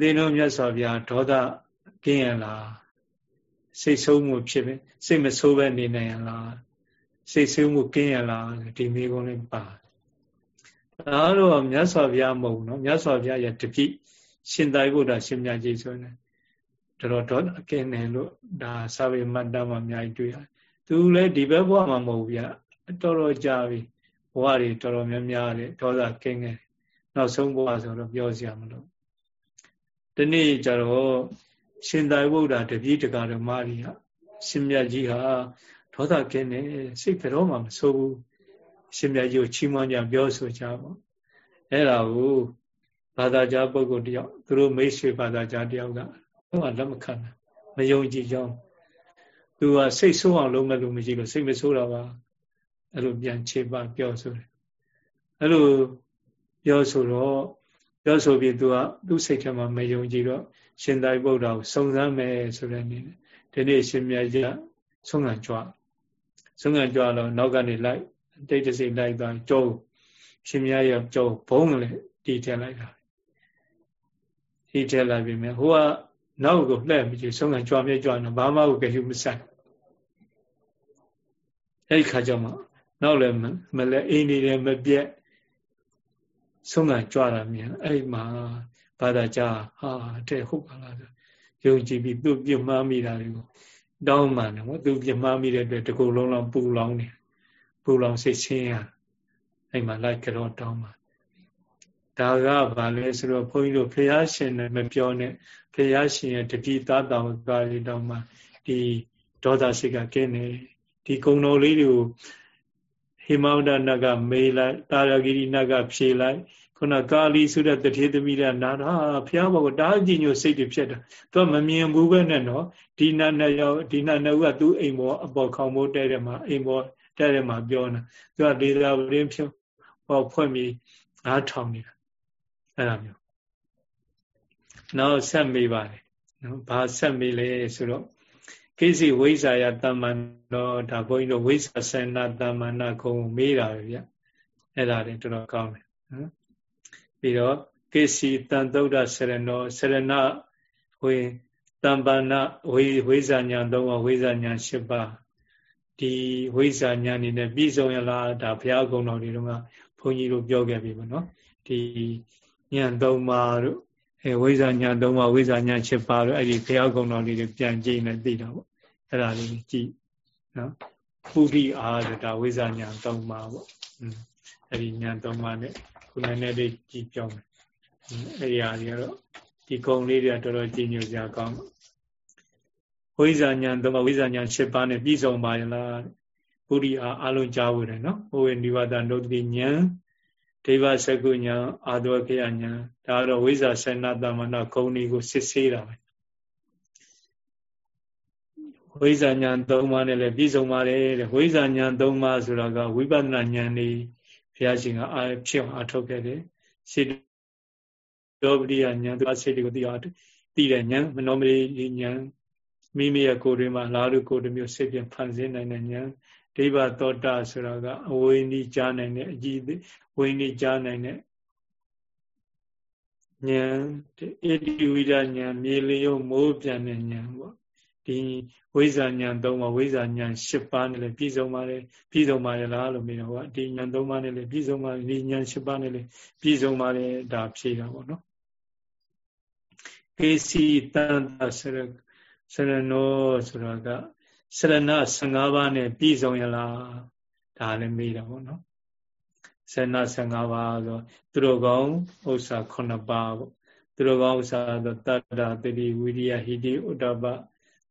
သင်တို့မြတ်စွာဘုရားဒေါသကင်းရလားစိတ်ဆိုးမှုဖြစ်ပဲစိတ်မဆိုးပဲနေနိုင်ရလားစိတ်ဆိုးမှုကင်းရလားဒီမိကုန်းလေးပါဒါတော့မြတ်စွာဘုရားမဟုတ်ဘူးနော်မြတ်စွာဘုရားရဲ့တပိရှင်သာရိပုတ္တရှင်မြတ်ကြီးဆိုနေ တော်တော်အကင်းတယ်လို့ဒါစာပေမှတ်တမ်းမှာအများကြီးတွေ့ရတယ်သူလည်းဒီဘက်ဘဝမှာမဟုတ်ဘူးဗျတော်တော်ကြာပြီဘဝတွေတော်တော်များများတယ်ဒေါသကင်းခဲ့နောက်ဆုံးဘဝဆိုတော့ပြောစရာမလိုဒီနေ့ကျတော့ရှင်သာရိပုတ္တတပည့်တကာတော်မာရီဟာရှင်မြတ်ကြီးဟာဒေါသကင်းတယ်စိတ်ဘယ်တော့မှမဆိုးဘူးရှင်မြတ်ကြီးကိုချီးမွမ်းကြပြောဆိုကြပါအဲ့ဒါကိုဘာသာကြားပုဂ္ဂိုလ်တယောက်သူတို့မိတ်ဆွေဘာသာကြားတယောက်ကဟို ကလက်မခံဘူးမယုံကြည်ကြောင်းသူကစိတ်ဆိုးအောင်လုပ်မဲ့လို့မရှိလို့စိတ်မဆိုးတာပါအဲ့လိုပြန်ခြေပပြောဆိုတယ်အဲ့လိုပြောဆိုတော့ပြောဆိုပြီးသူကသူ့စိတ်ထဲမှာမယုံကြည်တော့ရှင်သာရိပုတ္တရာကိုစုံစမ်းမယ်ဆိုတဲ့အနေနဲ့ဒီနေ့ရှင်မြတ်ကြီးဆုံးခံကြွဆုံးခံကြွတော့နောက်ကနေလိုက်တိတ်တစိလိုက်သွားကျုံရှင်မြတ်ရဲ့ကျုံဘုံလည်းတီးထည့်လိုက်တာတီးထည့်လိုက်ပြီမြဟိုက နောက်ကိုလှည့်ပြီးဆုံးခံကြွမြဲကြွနေဘာမှကိုကြည့်မဆိုင်အဲ့ဒီခါကျမှနောက်လည်းမလဲအိမ်နေတယ်မပြက်ဆုံးခံကြွတာမြင်အဲ့မှာဘာသာကြားဟာတဲ့ဟုတ်ပါလားယုံကြည်ပြီးသူ့ပြမှားမိတာတွေကိုတောင်းမှန်တယ်ပေါ့သူပြမှားမိတဲ့အတွက်တကူလုံးလုံးပူလောင်နေပူလောင်စိတ်ဆင်းရအဲ့မှာလိုက်ကြောတောင်းမှ ဒါကဘာလဲဆိုတော့ဘုန်းကြီးတို့ဖះရှင်နဲ့မပြောနဲ့ဖះရှင်ရဲ့တတိသားတော်ကာရီတော်မှာဒီဒေါသစိတ်ကကင်းနေဒီကုံတော်လေးတွေကိုဟိမဝဒနကမေးလိုက်တာရဂိရိနကဖြေလိုက်ခုနကာလီဆိုတဲ့တထေသမီးကနာတာဘုရားဘောကတားကြည့်ညိုစိတ်တွေဖြစ်တာသူကမမြင်ဘူးပဲနဲ့နော်ဒီနာနဲ့ရောက်ဒီနာနဲ့ကသူ့အိမ်ပေါ်အပေါ်ခေါင်မိုးတဲတယ်မှာအိမ်ပေါ်တဲတယ်မှာပြောနေသူကဒေသာပရင်းဖြုတ်ဟောဖွင့်ပြီးအားထောင်နေတာ အဲ့လိုမျိုးနောက်ဆက်မေးပါတယ်နော်ဘာဆက်မေးလဲဆိုတော့ကိစီဝိဇာယတမ္မန်တော့ဒါဘုန်းကြီးတို့ဝိဇာဆန္ဒတမ္မနာခုံမေးတာပဲဗျအဲ့ဒါတွေတော်တော်ကောင်းတယ်နော်ပြီးတော့ကိစီတန်တုဒ္ဒဆရဏောဆရဏဝေတမ္ပနာဝေဝိဇာညာသုံးပါဝိဇာညာ၈ပါးဒီဝိဇာညာနေနဲ့ပြည့်စုံရလားဒါဘုရားကုံတော်တွေတော့ဘုန်းကြီးတို့ပြောခဲ့ပြီပေါ့နော်ဒီ ညာသုံးပါတို့အဲဝိဇာညာသုံးပါဝိဇာညာ၈ပါးတို့အဲ့ဒီဘုရားကုံတော်လေးတွေပြန်ကြည့်နေသိတာပေါ့အဲ့ဒါလေးကြည့်နော်ပုရိအားဆိုတာဝိဇာညာသုံးပါပေါ့อืมအဲ့ဒီညာသုံးပါနဲ့ခုနည်းနည်းလေးကြည့်ပြောင်းမယ်အဲ့ဒီဟာတွေကတော့ဒီကုံလေးတွေကတော်တော်ကြည်ညိုစရာကောင်းဝိဇာညာသုံးပါဝိဇာညာ၈ပါးနဲ့ပြည့်စုံပါရလားပုရိအားအလုံးကြားဖို့တယ်နော်ဟိုဝေနိဝါဒနုတ္တိညာ ဒိဗ္ဗစကုညာအာဒဝခေယညာဒါတော့ဝိဇာဆန္နတမနာဂုံတွေကိုစစ်ဆေးတာပဲဝိဇာညာ၃ပါးနဲ့လည်းပြည့်စုံပါတယ်တဲ့ဝိဇာညာ၃ပါးဆိုတာကဝိပဿနာဉာဏ်နေဘုရားရှင်ကအာဖြစ်အောင်အထုတ်ခဲ့တယ်စေတောပရိယဉာဏ်သူအစေတကိုသိအောင်သိတဲ့ဉာဏ်မနောမရိဉာဏ်မိမိရဲ့ကိုယ်တွင်မှာလာလူကိုယ်တစ်မျိုးစိတ်ပြန်ဖန်ဆင်းနိုင်တဲ့ဉာဏ် ဒိဗ္ဗသောတာဆိုတာကအဝိနိကြားနိုင်တဲ့အကြည့်ဝိနိကြားနိုင်တဲ့ဉာဏ်ဣတိဝိဒဉာဏ်မြေလျောမိုးပြန်တဲ့ဉာဏ်ပေါ့ဒီဝိဇာဉာဏ်၃ပါးဝိဇာဉာဏ်၈ပါးနဲ့လည်းပြည့်စုံပါတယ်ပြည့်စုံပါတယ်လားလို့မေးတော့ကဒီဉာဏ်၃ပါးနဲ့လည်းပြည့်စုံပါတယ်ဒီဉာဏ်၈ပါးနဲ့လည်းပြည့်စုံပါတယ်ဒါဖြေတာပေါ့နော်ကေစီတန်တဆရဆရနောဆိုတာက ဆရဏ15ပါးနဲ့ပြည့်စုံရလားဒါလည်းမေးတာပေါ့နော်ဆရဏ15ပါးဆိုသူတို့ကောင်းဥစ္စာ9ပါးပေါ့သူတို့ကောင်းဥစ္စာဆိုတတ္တတတိဝိရိယဟိတိဥဒ္ဒပ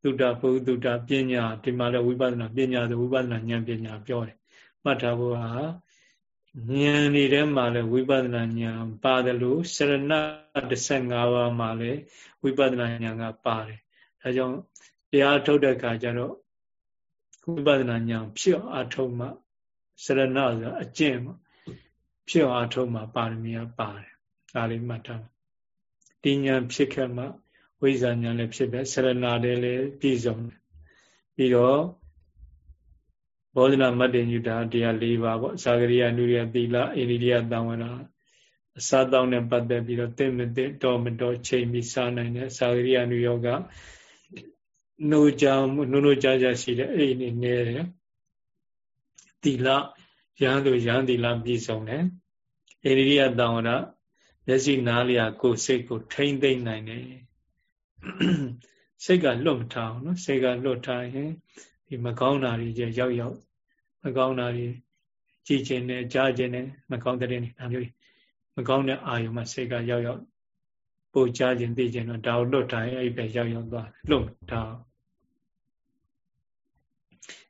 သုဒ္ဓဘုဒ္ဓပညာဒီမှာလည်းဝိပဿနာပညာဆိုဝိပဿနာဉာဏ်ပညာပြောတယ်မှတ်ထားဖို့ဟာဉာဏ်နေထဲမှာလည်းဝိပဿနာဉာဏ်ပါတယ်လို့စရဏ15ပါးမှာလည်းဝိပဿနာဉာဏ်ကပါတယ်ဒါကြောင့်တရားထုတ်တဲ့အခါကျတော့ ဝိပဿနာဉာဏ်ဖြစ်အထုတ်မှစရဏဆိုအကျင့်ဖြစ်အထုတ်မှပါရမီကပါတယ်ဒါလေးမှတ်ထားဒီဉာဏ်ဖြစ်ခဲ့မှဝိဇာညာလည်းဖြစ်ပဲဆရဏတွေလည်းပြည့်စုံတယ်ပြီးတော့ဘောဓနာမတ္တညုတာတရား၄ပါးပေါ့ဇာဂရိယနုရိယသီလအိန္ဒိယတံဝနာအစားတောင်းနဲ့ပတ်သက်ပြီးတော့တင့်မတင့်တော်မတော်ချိန်ပြီးစားနိုင်တဲ့ဇာဂရိယနုယောက နိုးကြောင်နိုးနိုးကြကြရှိတဲ့အဲ့ဒီနေနေတယ်သီလရဟန်းတို့ရဟန်းသီလပြည့်စုံတယ်အိန္ဒိယတံဝနာမျက်စိနားလျာကိုယ်စိတ်ကိုထိမ့်သိမ့်နိုင်တယ်စိတ်ကလွတ်မထားအောင်နော်စိတ်ကလွတ်ထားရင်ဒီမကောင်းတာတွေကြရောက်ရောက်မကောင်းတာတွေကြည်ကျင်တယ်ကြားကျင်တယ်မကောင်းတဲ့နေဒါမျိုးမကောင်းတဲ့အာယုံမှာစိတ်ကရောက်ရောက်ပို့ကြားကျင်သိကျင်တော့ဒါကိုလွတ်ထားရင်အဲ့ဒီပဲရောက်ရောက်သွားလွတ်ထား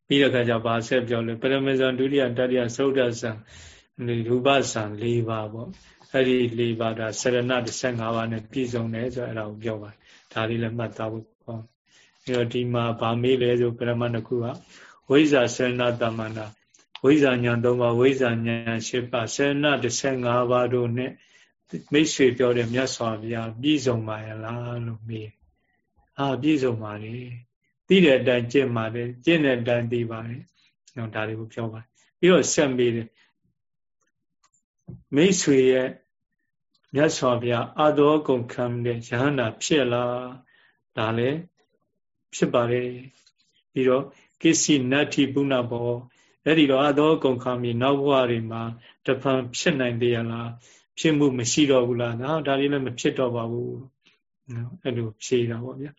ပြီးတော့ခါကျဘာဆက်ပြောလဲပရမေဇန်ဒုတိယတတိယသုဒ္ဓဆံရူပဆံ၄ပါးပေါ့အဲ့ဒီ၄ပါးဒါဆရဏ15ပါးနဲ့ပြည့်စုံတယ်ဆိုအဲ့ဒါကိုပြောပါတယ်ဒါလေးလည်းမှတ်သားဖို့ကောင်းပြီးတော့ဒီမှာဗာမေးလဲဆိုပရမနှစ်ခုကဝိဇာဆရဏတမနာဝိဇာညာ၃ပါးဝိဇာညာ၈ပါးဆရဏ15ပါးတို့နဲ့မိတ်ဆွေပြောတဲ့မြတ်စွာဘုရားပြည့်စုံပါရဲ့လားလို့မေးအာပြည့်စုံပါလေ သိတဲ့အတိုင်းကျင့်ပါတယ်ကျင့်တဲ့အတိုင်းသိပါတယ်နော်ဒါလေးကိုပြောပါပြီးတော့ဆက်မေးတယ်မိတ်ဆွေရဲ့မြတ်စွာဘုရားအာသောကုန်ခံတဲ့ယဟန္တာဖြစ်လားဒါလည်းဖြစ်ပါတယ်ပြီးတော့ကိစီနတ္ထိပုဏ္ဏဘောအဲ့ဒီတော့အာသောကုန်ခံပြီးနောက်ဘဝတွေမှာတဖန်ဖြစ်နိုင်သေးရလားဖြစ်မှုမရှိတော့ဘူးလားနော်ဒါလေးလည်းမဖြစ်တော့ပါဘူးအဲ့လိုဖြေတာပေါ့ဗျာ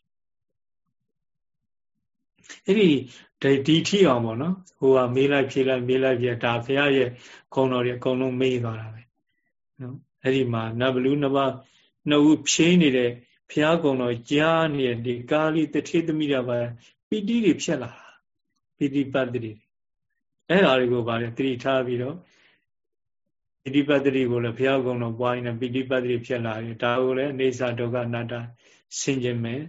အဲ့ဒီဒီထီအောင်ပေါ့နော်ဟိုကမေးလိုက်ဖြေလိုက်မေးလိုက်ပြဒါဘုရားရဲ့ခုံတော်တွေအကုန်လုံးမေးသွားတာပဲနော်အဲ့ဒီမှာနဗလူနဘနှစ်ဦးဖြင်းနေတဲ့ဘုရားကုံတော်ကြားနေတဲ့ဒီကာလီတထေသမီးတွေပါပီတိတွေဖြစ်လာပီတိပတ္တိအဲ့ဓာတွေကိုဗါတယ်တတိထားပြီးတော့ပိဋိပတ်တိကိုလည်းဘုရားကုံတော်ပွားရင်ပိဋိပတ်တိဖြစ်လာတယ်ဒါကိုလည်းအနေစာဒုက္ခအနတ္တဆင်ခြင်မယ်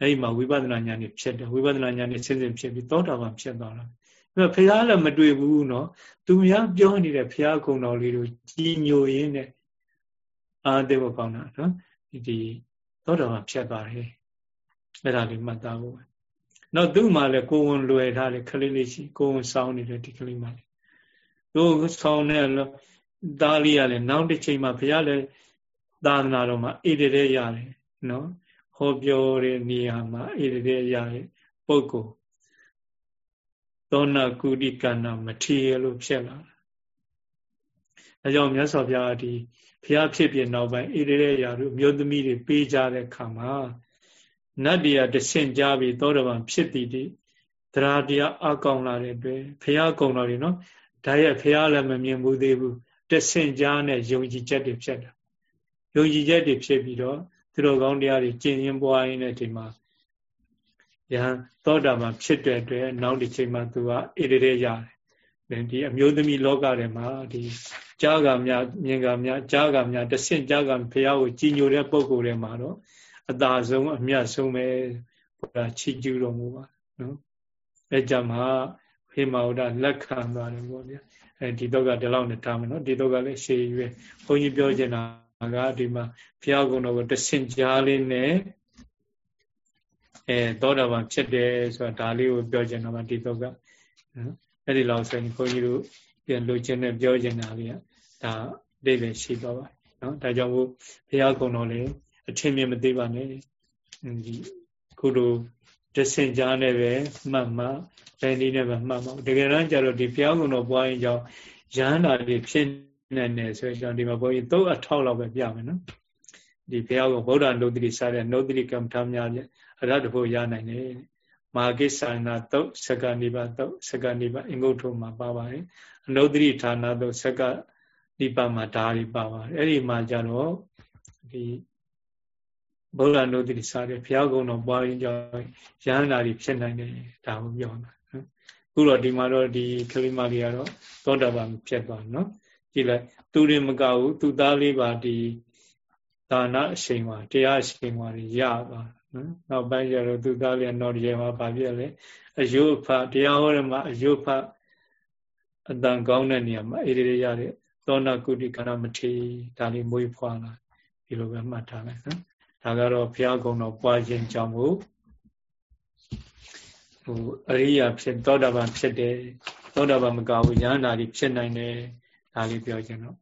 အဲဒီမှာဝိပဿနာဉာဏ်နဲ့ဖြစ်တယ်ဝိပဿနာဉာဏ်နဲ့စဉ်စဉ်ဖြစ်ပြီးသောတာပန်ဖြစ်သွားတာအဲတော့ဘုရားလည်းမတွေ့ဘူးနော်သူများပြောနေတဲ့ဘုရားကုံတော်လေးတို့ကြီးညိုရင်းနဲ့အာသေဘကောင်းတာနော်ဒီသောတာပန်ဖြစ်သွားတယ်အဲ့ဒါလေးမှတ်သားဖို့နောက်သူ့မှာလည်းကိုဝန်လွယ်ထားတယ်ခလေးလေးရှိကိုဝန်ဆောင်းနေတယ်ဒီကလေးမှလည်းသူဆောင်းတဲ့သားလေးကလည်းနောက်တစ်ချိန်မှာဘုရားလည်းသာသနာတော်မှာအေးတဲ့ရတယ်နော် ဟောပြောတဲ့နေရာမှာဣတိရေရတဲ့ပုဂ္ဂိုလ်သောနာကုတိကဏမထီရလို့ဖြစ်လာတာအဲကြောင့်မြတ်စွာဘုရားဒီဘုရားဖြစ်ပြနောက်ပိုင်းဣတိရေရတို့မြို့သမီးတွေပေးကြတဲ့ခါမှာနတ်တရားတဆင့်ကြပြီးသောတပန်ဖြစ်တည်တည်တရားတရားအကောင်းလာတဲ့အတွက်ဘုရားကုံတော်တွေနော်ဒါရဲ့ဘုရားလည်းမမြင်ဘူးသေးဘူးတဆင့်ကြားနဲ့ယုံကြည်ချက်တွေဖြစ်တာယုံကြည်ချက်တွေဖြစ်ပြီးတော့ သူတော်ကောင်းတရားတွေကျင့်ရင်ပွားရင်းတဲ့ဒီမှာယဟန်သောတာပန်ဖြစ်တဲ့အတွက်နောက်တစ်ချိန်မှာသူကဣရိရေရတယ်ဒီအမျိုးသမီးလောကထဲမှာဒီကြားကများမြင်ကများကြားကများတဆင့်ကြားကဘုရားကိုကြည်ညိုတဲ့ပုံကိုယ်ထဲမှာတော့အသာဆုံးအမြတ်ဆုံးပဲဘုရားချီးကျူးတော်မူပါနော်အဲကြမှာဖေမဝဒလက်ခံသွားတယ်ပေါ့ဗျာအဲဒီတော့ကဒီလောက်နဲ့ထားမယ်နော်ဒီတော့ကလည်းရှေးရွယ်ဘုန်းကြီးပြောချင်တာ ကဒီမှာဘုရားကုံတော်ကိုတဆင့်ကြားလေးနဲ့အဲသောတာပန်ဖြစ်တယ်ဆိုတာဒါလေးကိုပြောချင်တာပါဒီတော့ကနော်အဲ့ဒီလောက်ဆိုရင်ဘုန်းကြီးတို့ပြန်လိုချင်တဲ့ပြောချင်တာလေးကဒါအိဗယ်ရှိသွားပါနော်ဒါကြောင့်ဘုရားကုံတော်လေးအထင်မြင်မသိပါနဲ့ဒီခုလိုတဆင့်ကြားနဲ့ပဲမှတ်မှဘယ်နည်းနဲ့ပဲမှတ်မှတကယ်တမ်းကျတော့ဒီဘုရားကုံတော်ပွားရင်ကြောင့်ရဟန္တာတွေဖြစ် နေတယ်ဆိုရင်ဒီမှာဘုန်းကြီးသုံးအထောက်လောက်ပဲပြမယ်နော်ဒီဘုရားကဗုဒ္ဓနုဒတိစားတဲ့နုဒတိကမ္မထာများဖြင့်အရတ္တဖို့ရနိုင်တယ်မာကိစ္ဆန္နာသုတ်စကနိပါသုတ်စကနိပါအင်္ဂုတ္ထုမှာပါပါတယ်အနုဒတိဌာနသုတ်စကနိပါမှာဓာရီပါပါတယ်အဲ့ဒီမှာကျတော့ဒီဗုဒ္ဓနုဒတိစားတဲ့ဘုရားကုံတော်ပွားရင်းကြောင့်ရဟန္တာတွေဖြစ်နိုင်တယ်ဒါကိုပြောတာနော်ခုတော့ဒီမှာတော့ဒီခလိမလေးကတော့သောတာပန်ဖြစ်သွားနော် ကြည့်လိုက်သူတွေမကဘူးသူသားလေးပါဒီဒါနအရှိန်ပါတရားအရှိန်ပါရပါနော်နောက်ပိုင်းကျတော့သူသားလေးတော့ဒီမှာဗာပြည့်လဲအယုဖတရားဟောရမှာအယုဖအတန်ကောင်းတဲ့နေရာမှာအေရိရရတဲ့သောနာကုတိကရမထေဒါလေးမွေးဖွာလာဒီလိုပဲမှတ်ထားလိုက်နော်ဒါကတော့ဘုရားကုံတော်ပွားခြင်းကြောင့်မို့ဟိုအရိယာဖြစ်သောတာပန်ဖြစ်တယ်သောတာပန်မကဘူးယန္တာတွေဖြစ်နိုင်တယ် ဒါလေးပြောခြင်းတော့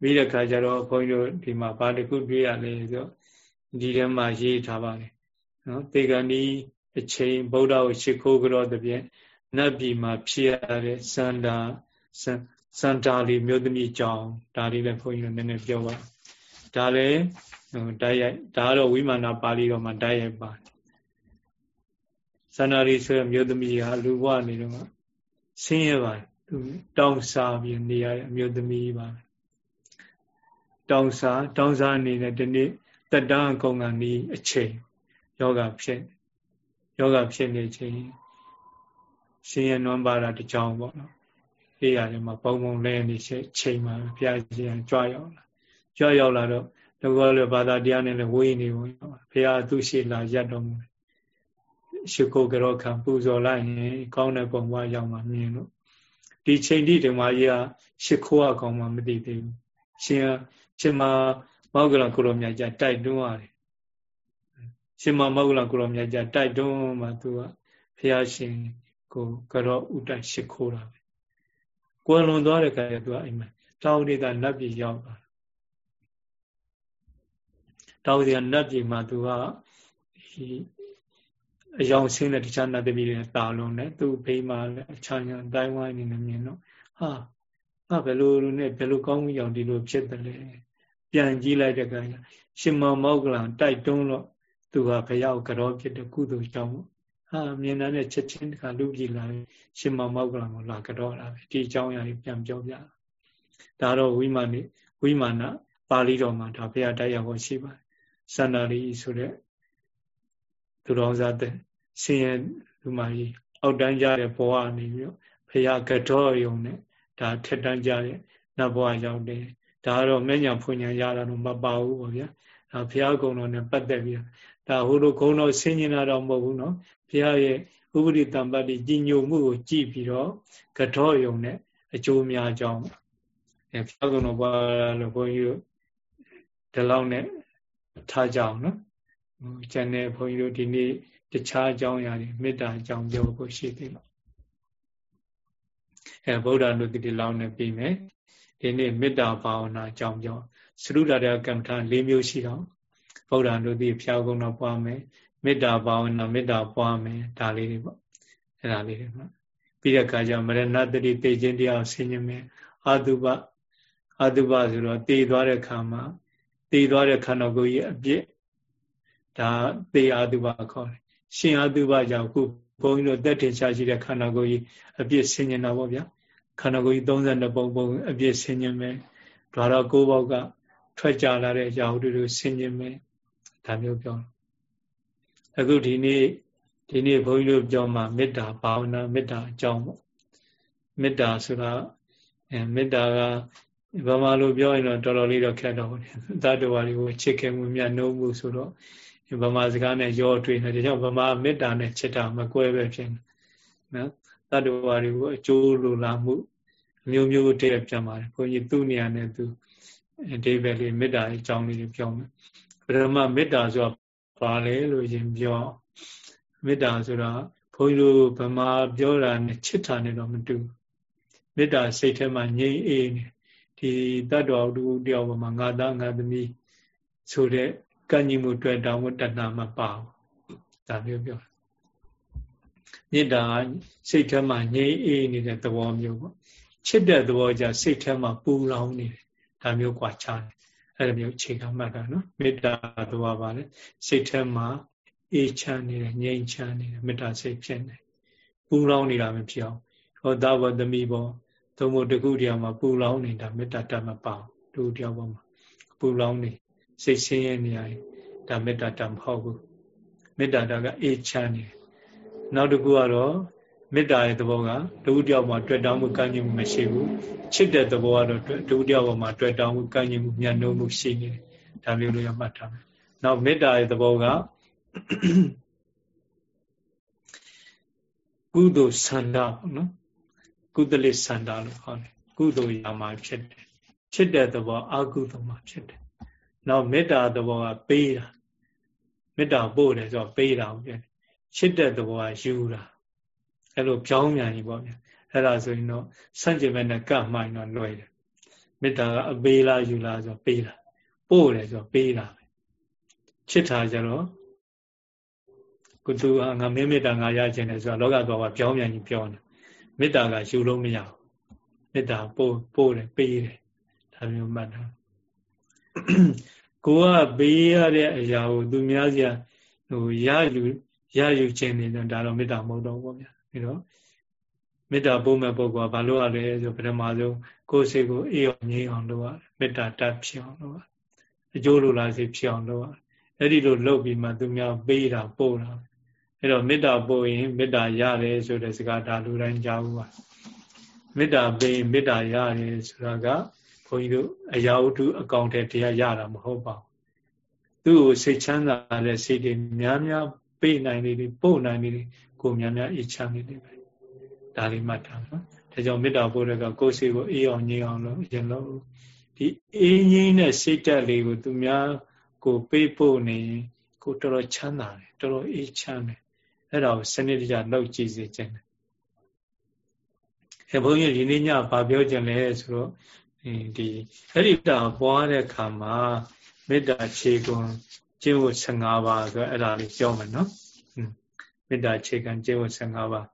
ပြီးတဲ့ခါကျတော့ဘုန်းကြီးတို့ဒီမှာဘာတခုတွေ့ရလဲဆိုဒီထဲမှာရေးထားပါတယ်နော်တေဂဏီအချိန်ဗုဒ္ဓကိုရှ िख ိုးကြောတဲ့ဖြင့်နတ်ပြည်မှာဖြစ်ရတဲ့စန္ဒာစန္ဒာလီမြို့သမီးကြောင့်ဒါလေးလည်းဘုန်းကြီးတို့နည်းနည်းပြောပါဒါလည်းတိုက်ရိုက်ဒါကတော့ဝိမာနပါဠိတော်မှာတိုက်ရိုက်ပါတယ်စန္ဒာလီဆိုရမြို့သမီးဟာလူဘဝနေတော့ဆင်းရဲပါတယ် သူတောင်းစားပြီးနေရတဲ့အမျိုးသမီးပါတောင်းစားတောင်းစားအနေနဲ့ဒီနေ့တက်တန်းကုံကနေအချိန်ယောဂဖြစ်ယောဂဖြစ်နေချိန်ရှင်ရနွမ်းပါတာတကြောင်ပေါ့နော်အေးရတယ်မှာပုံပုံလဲနေချိန်မှာဘုရားရှင်ကြွရောက်လာကြွရောက်လာတော့တကောလည်းဘာသာတရားနဲ့လည်းဝေးနေဘူးဘုရားသူရှိလာရက်တော်မူရှိခိုးကြောခံပူဇော်လိုက်ရင်ကောင်းတဲ့ပုံပွားရောက်မှမြင်လို့ ဒီချိန်တိဓမ္မကြီးကရှ िख ိုးအကောင်မှမသိသေးဘူးရှင်ရှင်မမောဂလကုလိုမြတ်ကြတိုက်တွန်းရတယ်ရှင်မမောဂလကုလိုမြတ်ကြတိုက်တွန်းမှသူကဘုရားရှင်ကိုကြောဥတိုက်ရှ िख ိုးတာပဲကွယ်လွန်သွားတဲ့ခါကျသူကအိမ်မှာတောင်းနေတာနတ်ပြည်ရောက်သွားတောင်းနေတာနတ်ပြည်မှာသူက အယောင်ဆင်းတဲ့တခြားနတ်သမီးတွေတာလုံးနဲ့သူ့ဘေးမှာလည်းအချာညာတိုင်းဝိုင်းနေနေမြင်တော့ဟာဟာဘယ်လိုလိုနဲ့ဘယ်လိုကောင်းမှုကြောင့်ဒီလိုဖြစ်တယ်လဲပြန်ကြည့်လိုက်တဲ့အခါရှင်မောင်မောက္ကလံတိုက်တွန်းလို့သူကဘုရားကိုကြောဖြစ်တဲ့ကုသိုလ်ကြောင့်ဟာမြင်တဲ့ချက်ချင်းတခါလူပြည်လာရှင်မောင်မောက္ကလံကိုလာကြောတာပဲဒီအကြောင်းအရာကြီးပြန်ပြောပြတာဒါတော့ဝိမာနိဝိမာနပါဠိတော်မှာဒါဘုရားတရားဟောရှိပါတယ်စန္ဒာရီဆိုတဲ့သူတော်စတဲ့ ဆင်းရဲဒီမှာကြီးအောက်တန်းကြတဲ့ဘဝနေပြီးတော့ဖရာကတော့ယုံနဲ့ဒါထက်တန်းကြတဲ့နတ်ဘဝရောက်တယ်ဒါကတော့မဉ္ဇဉ်ဖွဉ္ဇဉ်ရတာတော့မပါဘူးပေါ့ဗျာဒါဖရာကုံတော်နဲ့ပတ်သက်ပြီးဒါဟိုလိုဂုံတော်ဆင်းရင်တော့မဟုတ်ဘူးနော်ဖရာရဲ့ဥပရိတံပတ်တိကြီးညိုမှုကိုကြည့်ပြီးတော့ကတော့ယုံနဲ့အကျိုးများကြောင်းအဲဖရာကုံတော်ဘာလို့ဘုန်းကြီးတို့ဒီလောက်နဲ့ထားကြအောင်နော်ဟိုကျန်တဲ့ဘုန်းကြီးတို့ဒီနေ့ တခြားအကြောင်းအရာတွေမေတ္တာအကြောင်းပြောဖို့ရှိသေးတယ်အဲဗုဒ္ဓနုတိလောက်နဲ့ပြီးမယ်ဒီနေ့မေတ္တာဘာဝနာအကြောင်းပြောသရုဒ္ဓရကမ္မထာ၄မျိုးရှိတော့ဗုဒ္ဓနုတိဖျားကုန်းတော့ပွားမယ်မေတ္တာဘာဝနာမေတ္တာပွားမယ်ဒါလေးတွေပေါ့အဲဒါလေးတွေပေါ့ပြီးတဲ့အခါကျမရဏတတိသိခြင်းတရားဆင်ញမယ်အာတုပအာတုပဆိုတော့တည်သွားတဲ့ခါမှာတည်သွားတဲ့ခန္ဓာကိုယ်ကြီးအပြစ်ဒါသေအာတုပခေါ်တယ် ရှင်အာတုပကြောင့်ခုဘုန်းကြီးတို့တက်ထင်ရှားရှိတဲ့ခန္ဓာကိုယ်ကြီးအပြစ်ဆင်ញင်တာပေါ့ဗျာခန္ဓာကိုယ်ကြီး32ပုံပုံအပြည့်ဆင်ញင်မယ်ဓာရ၉ပေါက်ကထွက်ကြလာတဲ့ရာဟုတွေဆင်ញင်မယ်ဒါမျိုးပြောအခုဒီနေ့ဒီနေ့ဘုန်းကြီးတို့ပြောမှာမေတ္တာဘာဝနာမေတ္တာအကြောင်းပေါ့မေတ္တာဆိုတာအဲမေတ္တာကဗမာလိုပြောရင်တော့တော်တော်လေးတော့ခက်တော့ဘူးသတ္တဝါတွေကိုချစ်ခင်မှုမြတ်နှုံးမှုဆိုတော့ ဗမာစကားနဲ့ရောတွေ့နေတယ်ဒါကြောင့်ဗမာမေတ္တာနဲ့ချစ်တာမကွဲပဲဖြစ်နေနော်တတ္တဝါတွေကိုအကျိုးလိုလားမှုအမျိုးမျိုးတည်းပြန်ပါတယ်ဘုန်းကြီးသူ့နေရာနဲ့သူအတိဘယ်လေးမေတ္တာအကြောင်းလေးတွေပြောမယ်ပရမမေတ္တာဆိုတာဘာလဲလို့ရင်ပြောမေတ္တာဆိုတာဘုန်းကြီးတို့ဗမာပြောတာနဲ့ချစ်တာနဲ့တော့မတူမေတ္တာစိတ်ထဲမှာငြိမ်အေးနေဒီတတ္တဝါတူတယောက်ပေါ်မှာငါသားငါသမီးဆိုတဲ့ ကံ့ညီမှုတွေ့တောင်းမှုတဏှာမပါဘူးဒါမျိုးပြောမေတ္တာစိတ်ထဲမှာငြိမ်းအေးနေတဲ့သဘောမျိုးပေါ့ချစ်တဲ့သဘောကြစိတ်ထဲမှာပူလောင်နေတယ်ဒါမျိုးကွာခြားတယ်အဲ့လိုမျိုးအခြေခံမှတ်တာနော်မေတ္တာသဘောပါလေစိတ်ထဲမှာအေးချမ်းနေတယ်ငြိမ်းချမ်းနေတယ်မေတ္တာစိတ်ဖြစ်နေပူလောင်နေတာမဖြစ်အောင်ဟောသာဝတ္တမိဘောသုံးဖို့တခုတည်းမှာပူလောင်နေတာမေတ္တာတတ်မပါဘူးတူတယောက်ပေါ်မှာပူလောင်နေ စိတ်ဆင်းရဲနေရတယ်ဒါမေတ္တာတတ်မဟုတ်ဘူးမေတ္တာတကအေးချမ်းနေနောက်တစ်ခုကတော့မေတ္တာရဲ့သဘောကတခုတယောက်မှာတွေ့တောင်းမှုကန့်ညင်မှုမရှိဘူးချစ်တဲ့သဘောကတော့တခုတယောက်ပေါ်မှာတွေ့တောင်းမှုကန့်ညင်မှုမျက်နှာမှုရှိနေတယ်ဒါမျိုးလိုရမှတ်ထားမယ်နောက်မေတ္တာရဲ့သဘောကကုသိုလ်ဆန္ဒပေါ့နော်ကုသလိဆန္ဒလို့ခေါ်တယ်ကုသိုလ်ရာမှာဖြစ်တယ်ချစ်တဲ့သဘောအကုသိုလ်မှာဖြစ်တယ် နောက်မေတ္တာသဘောကပေးတာမေတ္တာပို့တယ်ဆိုတော့ပေးတာကိုပြောတယ်ချစ်တဲ့သဘောကယူတာအဲ့လိုပြောင်းမြန်ကြီးပေါ့ဗျအဲ့ဒါဆိုရင်တော့စန့်ကျင်ဘက်နဲ့ကပ်မှိုင်းတော့လွယ်တယ်မေတ္တာကအပေးလားယူလားဆိုပေးတာပို့တယ်ဆိုပေးတာပဲချစ်တာကြတော့ကုသူဟာငါမင်းမေတ္တာငါရခြင်းတယ်ဆိုတော့လောကတော်ကပြောင်းမြန်ကြီးပြောနေမေတ္တာကယူလို့မရဘူးမေတ္တာပို့ပို့တယ်ပေးတယ်ဒါမျိုးမှတ်တာ ကိုကပေးရတဲ့အရာကိုသူများစီဟိုရယူရယူခြင်းနေတော့ဒါတော့မေတ္တာမဟုတ်တော့ဘူးဗျာပြီးတော့မေတ္တာပို့မဲ့ပုဂ္ဂိုလ်ကဘာလို့ရလဲဆိုပထမဆုံးကိုယ်စိတ်ကိုအေးအောင်ငြိမ်းအောင်လုပ်ရတယ်မေတ္တာတတ်ဖြစ်အောင်လုပ်ရတယ်အကျိုးလိုလားစိဖြစ်အောင်လုပ်ရတယ်အဲ့ဒီလိုလုပ်ပြီးမှသူများပေးတာပို့တာအဲ့တော့မေတ္တာပို့ရင်မေတ္တာရတယ်ဆိုတဲ့စကားဒါလူတိုင်းကြားဘူးပါမေတ္တာပေးမေတ္တာရတယ်ဆိုတာက ဘုန်းကြီးတို့အရာဝတ္ထုအကောင်တဲ့တရားရတာမဟုတ်ပါဘူးသူ့ကိုစိတ်ချမ်းသာတဲ့စိတ်တွေများများပေးနိုင်နေတယ်ပို့နိုင်နေတယ်ကိုများများအေးချမ်းနေတယ်ပဲဒါလေးမှတ်ထားနော်ဒါကြောင့်မေတ္တာပို့တဲ့ကကိုယ်စိတ်ကိုအေးအောင်ငြိမ်းအောင်လို့ရင်လို့ဒီအေးငြိမ်းတဲ့စိတ်တက်လေးကိုသူများကိုပေးပို့နေကိုတော်တော်ချမ်းသာတယ်တော်တော်အေးချမ်းတယ်အဲ့ဒါကိုစနစ်တကျလောက်ကြည့်စေခြင်းတယ်အဲဘုန်းကြီးဒီနေ့ညဘာပြောကြလဲဆိုတော့ ဒီအဲ့ဒီတာပွားတဲ့ခါမှာမေတ္တာခြေကွန်ကျင့်ဝတ်15ပါးဆိုအဲ့ဒါလေးပြောမယ်နော်မေတ္တာခြေကံကျင့်ဝတ်15ပါး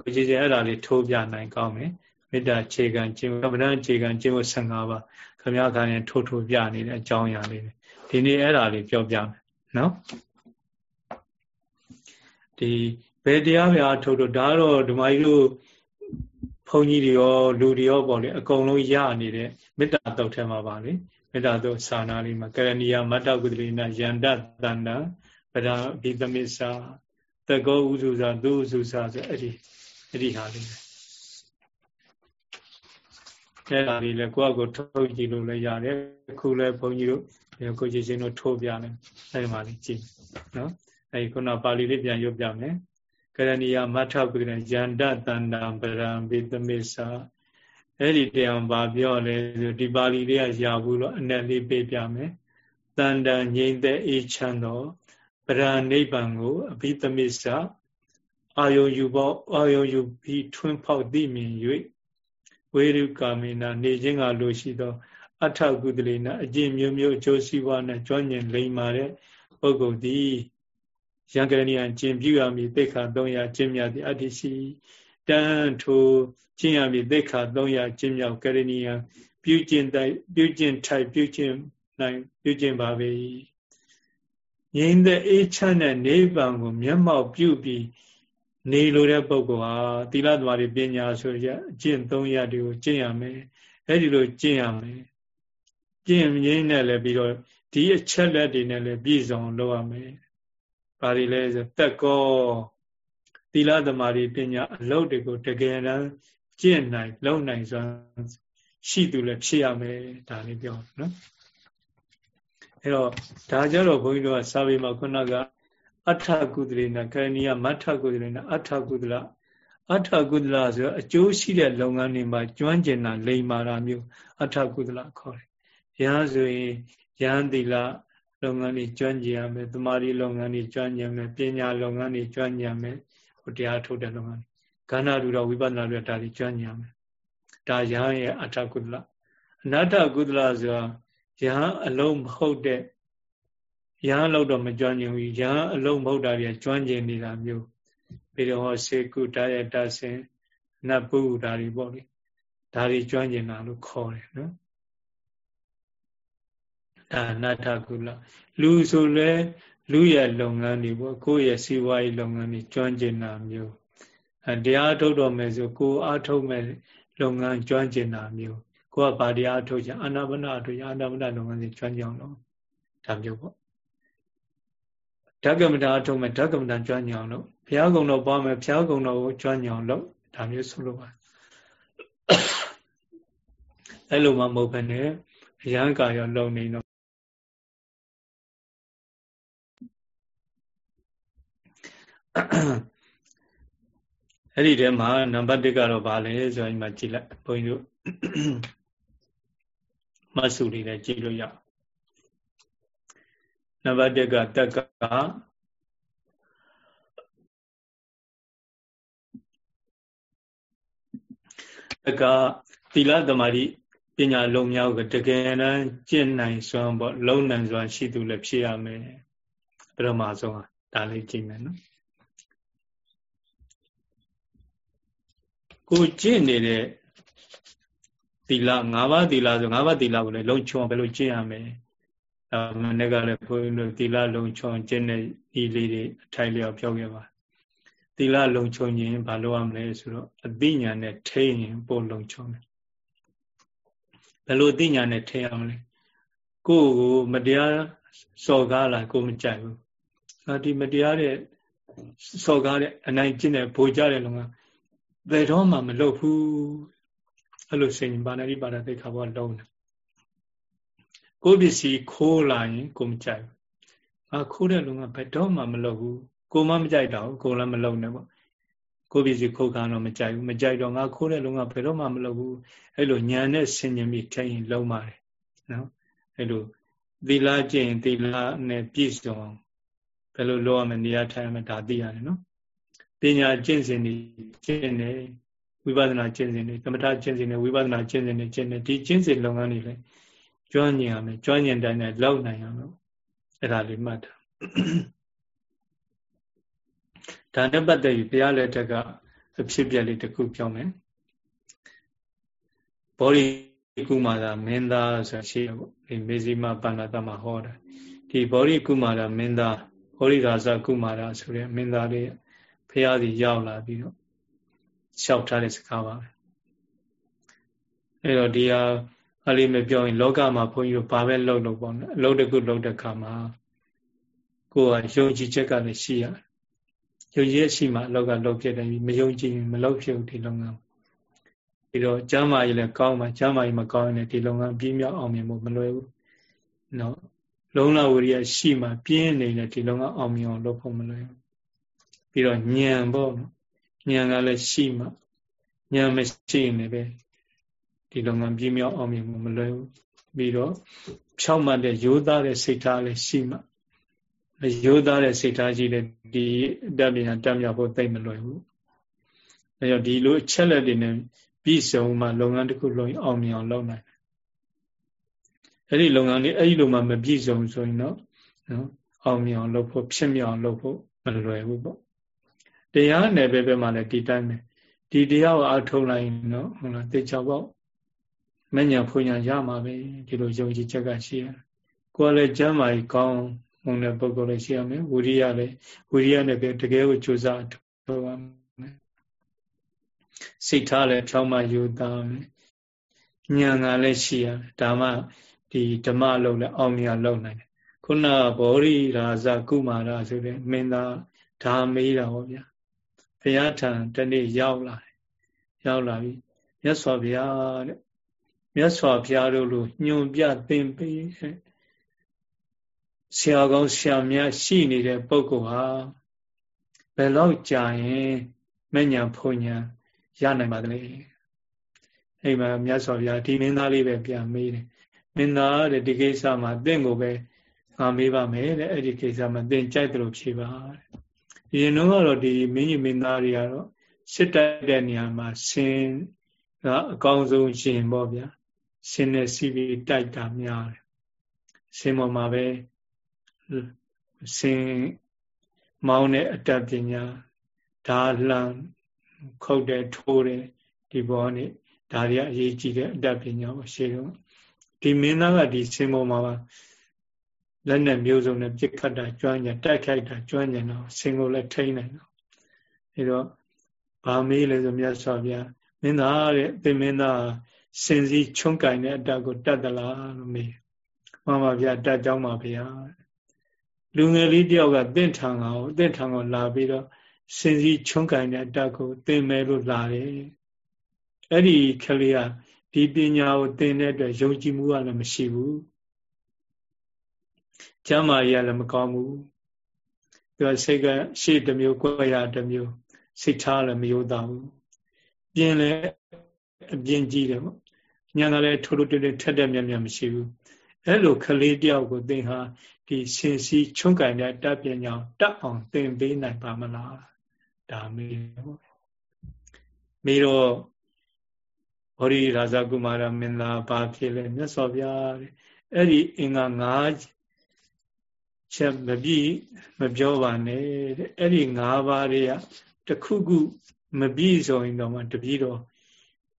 ကိုကြည်ကြအဲ့ဒါလေးထိုးပြနိုင်ကောင်းမယ်မေတ္တာခြေကံကျင့်ဝတ်ကမ္မဋ္ဌာန်းခြေကံကျင့်ဝတ်15ပါးခမည်းခါရင်ထိုးထိုးပြနေတဲ့အကြောင်းအရာလေးတွေဒီနေ့အဲ့ဒါလေးပြောပြမယ်နော်ဒီဘယ်တရားပဲအထုတ်တော့ဒါတော့ဓမ္မကြီးတို့ ဘုန်းကြီးတွေရောလူတွေရောပေါ့လေအကုန်လုံးရနေတဲ့မေတ္တာတုတ်ထဲမှာပါလေမေတ္တာတုတ်စာနာလေးမှာကရဏီယမတ္တကုသလိနာယန္တတန္တဗဒဘိသမစ္စာတကောဥစုစာသူဥစုစာဆိုအဲ့ဒီအဲ့ဒီဟာလေးအဲ့ဒါလေးလည်းကိုယ့်အကိုထုတ်ကြည့်လို့လည်းရတယ်အခုလည်းဘုန်းကြီးတို့ကိုကြည်ရှင်တို့ထိုးပြတယ်အဲ့မှာလေးကြည့်နော်အဲ့ခုနပါဠိလေးပြန်ရွတ်ပြမယ် ကရဏီယမထကုရယန္တတန္တံပရံဘိသမစ္ဆာအဲ့ဒီတရားဘာပြောလဲဆိုဒီပါဠိလေးကရာဘူးလို့အနက်လေးပေးပြမယ်တန္တံငြိမ့်တဲ့အေးချမ်းသောပရံနိဗ္ဗာန်ကိုအဘိသမစ္ဆာအာယုံယူပေါအာယုံယူပြီးထွန်းဖောက်သိမြင်၍ဝေရုကာမေနာ နေခြင်းကလိုရှိသော အထကုသလေနအကျင့်မျိုးမျိုးအကျိုးစီးပွားနဲ့ကျွမ်းကျင်လိမ္မာတဲ့ပုဂ္ဂိုလ်သည် ယံကရဏီယံကျင့်ပြုရမည်သိက္ခာ300ကျင့်မြတ်သည့်အတ္တိရှိတန်ထိုကျင့်ရမည်သိက္ခာ300ကျင့်မြောက်ကရဏီယံပြုကျင့်တိုက်ပြုကျင့်ထိုက်ပြုကျင့်နိုင်ပြုကျင့်ပါပေ၏ငြိမ်းတဲ့အေးချမ်းတဲ့နိဗ္ဗာန်ကို မျက်မှောက်ပြုပြီးနေလိုတဲ့ပုဂ္ဂိုလ်ဟာသီလသမားတွေပညာဆိုရအကျင့်300တွေကိုကျင့်ရမယ်အဲ့ဒီလိုကျင့်ရမယ်ကျင့်ငြိမ်းနဲ့လည်းပြီးတော့ဒီအချက်လက်တွေနဲ့လည်းပြည့်စုံလုပ်ရမယ်။ ဘာတွေလဲဆိုတက်ကောသီလသမာဓိပညာအလုပ်တွေကိုတကယ်တမ်းကျင့်နိုင် လုပ်နိုင်စွမ်းရှိသူလည်းဖြစ်ရမယ်ဒါလေးပြောနော်။အဲ့တော့ဒါကြတော့ဘုန်းကြီးတို့ကစာပေမှာခုနကအထကုသလေနကရဏီယမထကုသလေနအထကုသလအထကုသလဆိုအကျိုးရှိတဲ့လုပ်ငန်းတွေမှာကျွမ်းကျင်တာလိမ္မာတာမျိုး အထကုသလခေါ်တယ်။ရဟန်းဆိုရင်ယဟန်သီလ လုပ်ငန်းတွေကျွမ်းကျင်ရမယ်။သမာဓိလုပ်ငန်းတွေကျွမ်းကျင်မယ်။ပညာလုပ်ငန်းတွေကျွမ်းကျင်မယ်။ဟိုတရားထုတ်တဲ့လုပ်ငန်းတွေ။ကဏ္ဍတူတော်ဝိပဿနာတွေဒါတွေကျွမ်းကျင်ရမယ်။ဒါယဟန်ရဲ့အထကုသလအနတ္တကုသလဆိုတာယဟန်အလုံးမဟုတ်တဲ့ယဟန်လောက်တော့မကျွမ်းကျင်ဘူး။ယဟန်အလုံးမဟုတ်တာတွေကျွမ်းကျင်နေတာမျိုး။ပြီးတော့ဟောစေကုတရတဆင်နတ်ပုဒါတွေပေါ့လေ။ဒါတွေကျွမ်းကျင်တာလို့ခေါ်တယ်နော်။ ဒါအနာထကုလလူဆိုလဲလူရဲ့လုပ်ငန်းတွေပေါ့ကိုယ့်ရဲ့စီးပွားရေးလုပ်ငန်းတွေကျွမ်းကျင်တာမျိုးအဲတရားထုတ်တော်မယ်ဆိုကိုယ်အားထုတ်မဲ့လုပ်ငန်းကျွမ်းကျင်တာမျိုးကိုယ်ကဗာတရားထုတ်ချင်အာနာပါနထုတ်ချင်အာနာပါနလုပ်ငန်းတွေကျွမ်းကျင်အောင်လုပ်ဒါမျိုးပေါ့ဓကမတာထုတ်မဲ့ဓကမတာကျွမ်းကျင်အောင်လုပ်ဘုရားကုံတော်ပွားမယ်ဘုရားကုံတော်ကိုကျွမ်းကျင်အောင်လုပ်ဒါမျိုးဆိုလိုပါအဲ့လိုမှမဟုတ်ဘဲနဲ့ရဟန်းကာရောလုံနေတော့ အဲ့ဒီထဲမှာနံပါတ်1ကတော့ဗာလဲဆိုရင်မှကြည့်လိုက်ဘုန်းကြီးတို့မဆုလေးလည်းကြည့်လို့ရနံပါတ်1ကတက်ကတက်ကသီလသမารိပညာလုံးများကိုတကယ်တမ်းကျင့်နိုင်စွမ်းပေါ့လုံနိုင်စွမ်းရှိသူလည်းဖြစ်ရမယ်ပရမဆုံးဒါလေးကြည့်မယ်နော် ကိုကျင့်နေတဲ့သီလ၅ပါးသီလဆို၅ပါးသီလကိုလည်းလုံချုံဘယ်လိုကျင့်ရမလဲအဲမနေ့ကလည်းဘုန်းကြီးတို့သီလလုံချုံကျင့်တဲ့ဤလေးတွေအထိုက်လျောက်ပြောခဲ့ပါသီလလုံချုံခြင်းဘာလို့ရမလဲဆိုတော့အသိဉာဏ်နဲ့ထိရင်ပို့လုံချုံတယ်ဘယ်လိုအသိဉာဏ်နဲ့ထိရမလဲကိုယ့်ကိုမတရားစော်ကားလာကိုမကြိုက်ဘူးဒီမတရားတဲ့စော်ကားတဲ့အနိုင်ကျင့်တဲ့ဗိုလ်ကြတဲ့လုံက ဘယ်တော့မှမလုပ်ဘူးအဲ့လိုစိတ်ပါဏိပါဒသိခါဘောလုံးတယ်ကိုပစ္စည်းခိုးလာရင်ကိုမကြိုက်ဘူးအာခိုးတဲ့လူကဘယ်တော့မှမလုပ်ဘူးကိုမမကြိုက်တော့ကိုလည်းမလုပ်နဲ့ပေါ့ကိုပစ္စည်းခိုးခံတော့မကြိုက်ဘူးမကြိုက်တော့ငါခိုးတဲ့လူကဘယ်တော့မှမလုပ်ဘူးအဲ့လိုညံနဲ့ဆင်ញင်ပြီးထိုင်ရင်လုံးပါတယ်နော်အဲ့လိုသီလကျင့်သီလနဲ့ပြည့်စုံဘယ်လိုလုပ်ရမလဲနေရာထိုင်ရမလဲဒါသိရတယ်နော် ပညာကျင့်စဉ်တွေကျင့်နေဝိပဿနာကျင့်စဉ်တွေကမ္မထာကျင့်စဉ်တွေဝိပဿနာကျင့်စဉ်တွေကျင့်နေဒီကျင့်စဉ်လုပ်ငန်းတွေလည်းကျွမ်းကျင်ရမယ်ကျွမ်းကျင်တိုင်းနဲ့လောက်နိုင်ရမယ်အဲ့ဒါလေးမှတ်တာဒါနဲ့ပတ်သက်ပြီးဘုရားလက်ထက်ကအဖြစ်ပြက်လေးတစ်ခုပြောမယ်ဘောဓိကုမာရမင်းသားဆိုရှိရပေါ့ဒီမေဇိမပါဏတမှာဟောတာဒီဘောဓိကုမာရမင်းသားဘောဓိရာဇကုမာရဆိုတဲ့မင်းသားလေး ဖះစီရောက်လာပြီးတော့လျှောက်ထားတဲ့စကားပါပဲအဲ့တော့ဒီဟာအလေးမပြောရင်လောကမှာဘုန်းကြီးတို့ဘာပဲလုပ်လို့ပေါ့နော်အလုပ်တစ်ခုလုပ်တဲ့ခါမှာကိုယ်ကယုံကြည်ချက်ကလည်းရှိရတယ်ယုံကြည်ရှိမှအလောက်ကလုပ်ဖြစ်တယ်မယုံကြည်ရင်မလုပ်ဖြစ်ဘူးဒီလုပ်ငန်းပြီးတော့ကျမ်းမာရေးလည်းကောင်းမှကျမ်းမာရေးမကောင်းရင်ဒီလုပ်ငန်းပြီးမြောက်အောင်မြင်ဖို့မလွယ်ဘူးနော်လုံလဝရိယရှိမှပြင်းနေတဲ့ဒီလုပ်ငန်းအောင်မြင်အောင်လုပ်ဖို့မလွယ်ဘူး ပြီးတော့ဉာဏ်ပေါ့နော်ဉာဏ်ကလည်းရှိမှဉာဏ်မရှိရင်လည်းပဲဒီလုပ်ငန်းပြီးမြောက်အောင်မြင်ဖို့မလွယ်ဘူးပြီးတော့ဖြောင့်မတ်တဲ့ရိုးသားတဲ့စိတ်ထားလည်းရှိမှရိုးသားတဲ့စိတ်ထားကြီးတဲ့ဒီအတ္တပညာတက်မြောက်ဖို့သိမလွယ်ဘူးအဲကြောင့်ဒီလိုအချက်လက်တွေနဲ့ပြည့်စုံမှလုပ်ငန်းတစ်ခုလုံးအောင်မြင်အောင်လုပ်နိုင်တယ်အဲ့ဒီလုပ်ငန်းလေးအဲ့ဒီလိုမှမပြည့်စုံဆိုရင်တော့နော်အောင်မြင်အောင်လုပ်ဖို့ဖြစ်မြောက်အောင်လုပ်ဖို့မလွယ်ဘူးပေါ့ တရားနယ်ပဲပဲမှလည်းဒီတိုင်းပဲဒီတရားကိုအထုံးလိုက်နော်ဟုတ်လားတေချောပေါ့မညာဖွညာရမှာပဲဒီလိုယုံကြည်ချက်ကရှိရကိုယ်လည်းကျမ်းမာရေးကောင်းမုံတဲ့ပုဂ္ဂိုလ်လည်းရှိရမယ်ဝိရိယလည်းဝိရိယနဲ့ပဲတကယ်ကိုကြိုးစားထုတ်ရမယ်စိတ်ထားလည်းဖြောင်းမှယူသားမယ်ဉာဏ်ကလည်းရှိရမယ်ဒါမှဒီဓမ္မလုံးလည်းအောင်မြင်လုပ်နိုင်တယ်ခုနဘောရိရာဇကုမာရဆိုတဲ့မင်းသားဓာမေးတာဟောဗျာဘု ရားထံတနေ့ရောက်လာတယ်ရောက်လာပြီမြတ်စွာဘုရားတဲ့မြတ်စွာဘုရားတို့လိုညွန်ပြသင်ပေးဆရာကောင်းဆရာမြတ်ရှိနေတဲ့ပုဂ္ဂိုလ်ဟာဘယ်တော့ကြာရင်မညာဖုန်ညာရနိုင်ပါသလဲအိမ်မှာမြတ်စွာဘုရားဒီမင်းသားလေးပဲပြန်မေးတယ်မင်းသားတဲ့ဒီကိစ္စမှာတင့်ကိုပဲငါမေးပါမယ်တဲ့အဲ့ဒီကိစ္စမှာသင်ကြိုက်တယ်လို့ဖြေပါတဲ့ ဒီရင်တော့ကတော့ဒီမင်းကြီးမင်းသားတွေကတော့စစ်တိုက်တဲ့နေရာမှာဆင်းကအကောင်းဆုံးရှင်ပေါ့ဗျာဆင်းနဲ့စီးပြီးတိုက်တာများတယ်ဆင်းပေါ်မှာပဲဆင်းမောင်းတဲ့အတ္တပညာဓာလှန်ခုတ်တဲ့ထိုးတဲ့ဒီဘောနဲ့ဒါတွေကအရေးကြီးတဲ့အတ္တပညာပါရှေ့တော့ဒီမင်းသားကဒီဆင်းပေါ်မှာပါ လက်နဲ့မျိုးစုံနဲ့ပြစ်ခတ်တာကျွမ်းကြတိုက်ခိုက်တာကျွမ်းကြတော့ဆင်းကိုလည်းထိန်းနိုင်တော့အဲတော့ဗာမေးလဲဆိုမြတ်စွာဘုရားမင်းသားတဲ့သင်မင်းသားစင်စည်းချုံးကင်တဲ့အတ္တကိုတတ်သလားလို့မေးမှန်ပါဗျာတတ်ကြောင်းပါဗျာလူငယ်လေးတယောက်ကတင့်ထံကောင်တင့်ထံကောင်လာပြီးတော့စင်စည်းချုံးကင်တဲ့အတ္တကိုသင်မယ်လို့လာတယ်အဲ့ဒီကလေးကဒီပညာကိုသင်တဲ့အတွက်ယုံကြည်မှုကလည်းမရှိဘူး ကျမ်းမာရေးကလည်းမကောင်းဘူးသူကစိတ်ကရှေ့တစ်မျိုးကိုယ်ရတစ်မျိုးစိတ်ထားလည်းမယိုးသားဘူးပြင်းလည်းအပြင်းကြီးတယ်ပေါ့ညာကလည်းထိုးထိုးတွင်းထက်တဲ့မြတ်မြတ်မရှိဘူးအဲ့လိုကလေးတယောက်ကိုသင်ဟာဒီစင်စီချုံးကင်တဲ့တတ်ပညာတတ်အောင်သင်ပေးနိုင်ပါမလားဒါမေးပေါ့မေးတော့ဘောရိရာဇကုမာရမင်းသားဘာဖြစ်လဲမြတ်စွာဘုရားတဲ့အဲ့ဒီအင်္ဂါ၅ ချက်မပြည့်မပြောပါနဲ့တဲ့အဲ့ဒီ၅ပါးတွေကတခုခုမပြည့်စုံရင်တော့မှတပြည့်တော့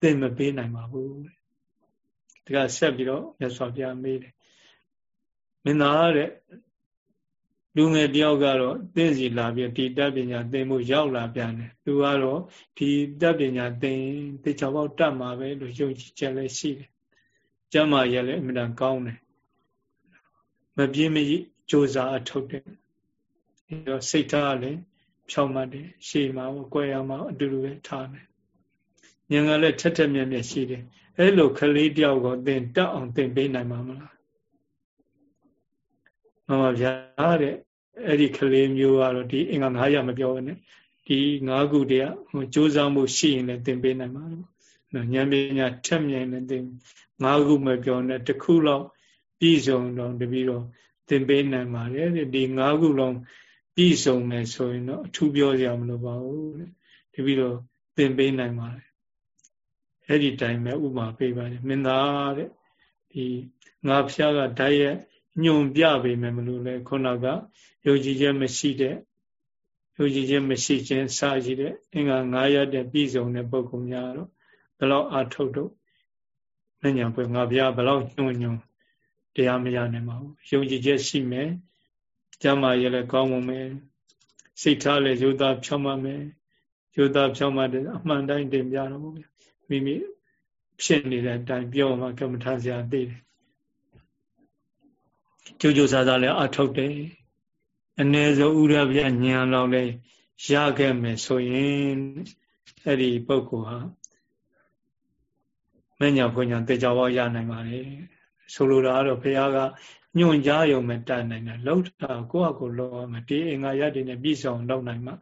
သင်မပေးနိုင်ပါဘူးတကဆက်ပြီးတော့မြတ်စွာဘုရားမေးတယ်မင်းသားတဲ့လူငယ်တယောက်ကတော့သင်စီလာပြီးဒီတတ်ပညာသင်မှုရောက်လာပြန်တယ်သူကတော့ဒီတတ်ပညာသင်တေချောပေါက်တတ်မှာပဲလို့ယုံကြည်ချက်လည်းရှိတယ်ကျမ်းမာရလည်းအမှန်တန်ကောင်းတယ်မပြင်းမ ကြိုးစားအထုတ်တယ်အဲတော့စိတ်ထားလည်းဖြောင်းမှတ်တယ်ရှေ့မှာကိုယ်ရမှာအတူတူပဲထားတယ်ဉာဏ်ကလည်းထက်ထက်မြက်မြက်ရှိတယ်အဲ့လိုခလေးတယောက်ကိုသင်တတ်အောင်သင်ပေးနိုင်မှာမလားမှန်ပါဗျာတဲ့အဲ့ဒီကလေးမျိုးကတော့ဒီအင်္ဂါ9ရပ်မပြောဘဲနဲ့ဒီ9ခုတည်းကစူးစမ်းမှုရှိရင်လည်းသင်ပေးနိုင်မှာလို့နော်ဉာဏ်ပညာထက်မြင်လည်းသင်9ခုမပြောနဲ့တစ်ခုလောက်ပြည့်စုံတော့တပြီးတော့ သင်ပေးနိုင်ပါတယ်ဒီ9ခုလုံးပြည့်စုံမယ်ဆိုရင်တော့အထူးပြောကြမလို့ပါဘူးတဲ့တပြီးတော့သင်ပေးနိုင်ပါတယ်အဲ့ဒီတိုင်းပဲဥမာပေးပါတယ်မင်းသားတဲ့ဒီငါဖျားကဓာတ်ရဲ့ညွန်ပြပေမယ်မလို့လဲခုနကယုံကြည်ချက်မရှိတဲ့ယုံကြည်ချက်မရှိခြင်းစာရှိတဲ့အင်္ဂါ9ရပ်တဲ့ပြည်စုံတဲ့ပုဂ္ဂိုလ်များတော့ဘလောက်အထုတ်တော့မညာပွဲငါဘုရားဘလောက်ညွန်ညွန် တရားမရနိုင်ပါဘူးယုံကြည်ချက်ရှိမယ်ကျမ်းမာရလည်းကောင်းမှုမယ်စိတ်ထားလည်းယူသားဖြောင်းမမယ်ယူသားဖြောင်းမတဲ့အမှန်တိုင်းတင်ပြတော့ဘူးမိမိဖြစ်နေတဲ့အတိုင်းပြောမှကမ္မထာဆရာသိတယ်ကြိုးကြိုးစားစားလည်းအထုတ်တယ်အ ਨੇ ဆုံးဥရဗျညံလောက်လည်းရခဲ့မယ်ဆိုရင်အဲ့ဒီပုဂ္ဂိုလ်ဟာမညာဖွညာတေချာဘောရနိုင်ပါလေ ဆိုလိုတာကတော့ဘုရားကညွန်ကြားရုံပဲတတ်နိုင်တယ်လောက်တာကိုယ့်အကိုလောရမယ်ဒီအင်္ဂါရတ္တိနဲ့ပြည့်စုံလောက်နိုင်မှ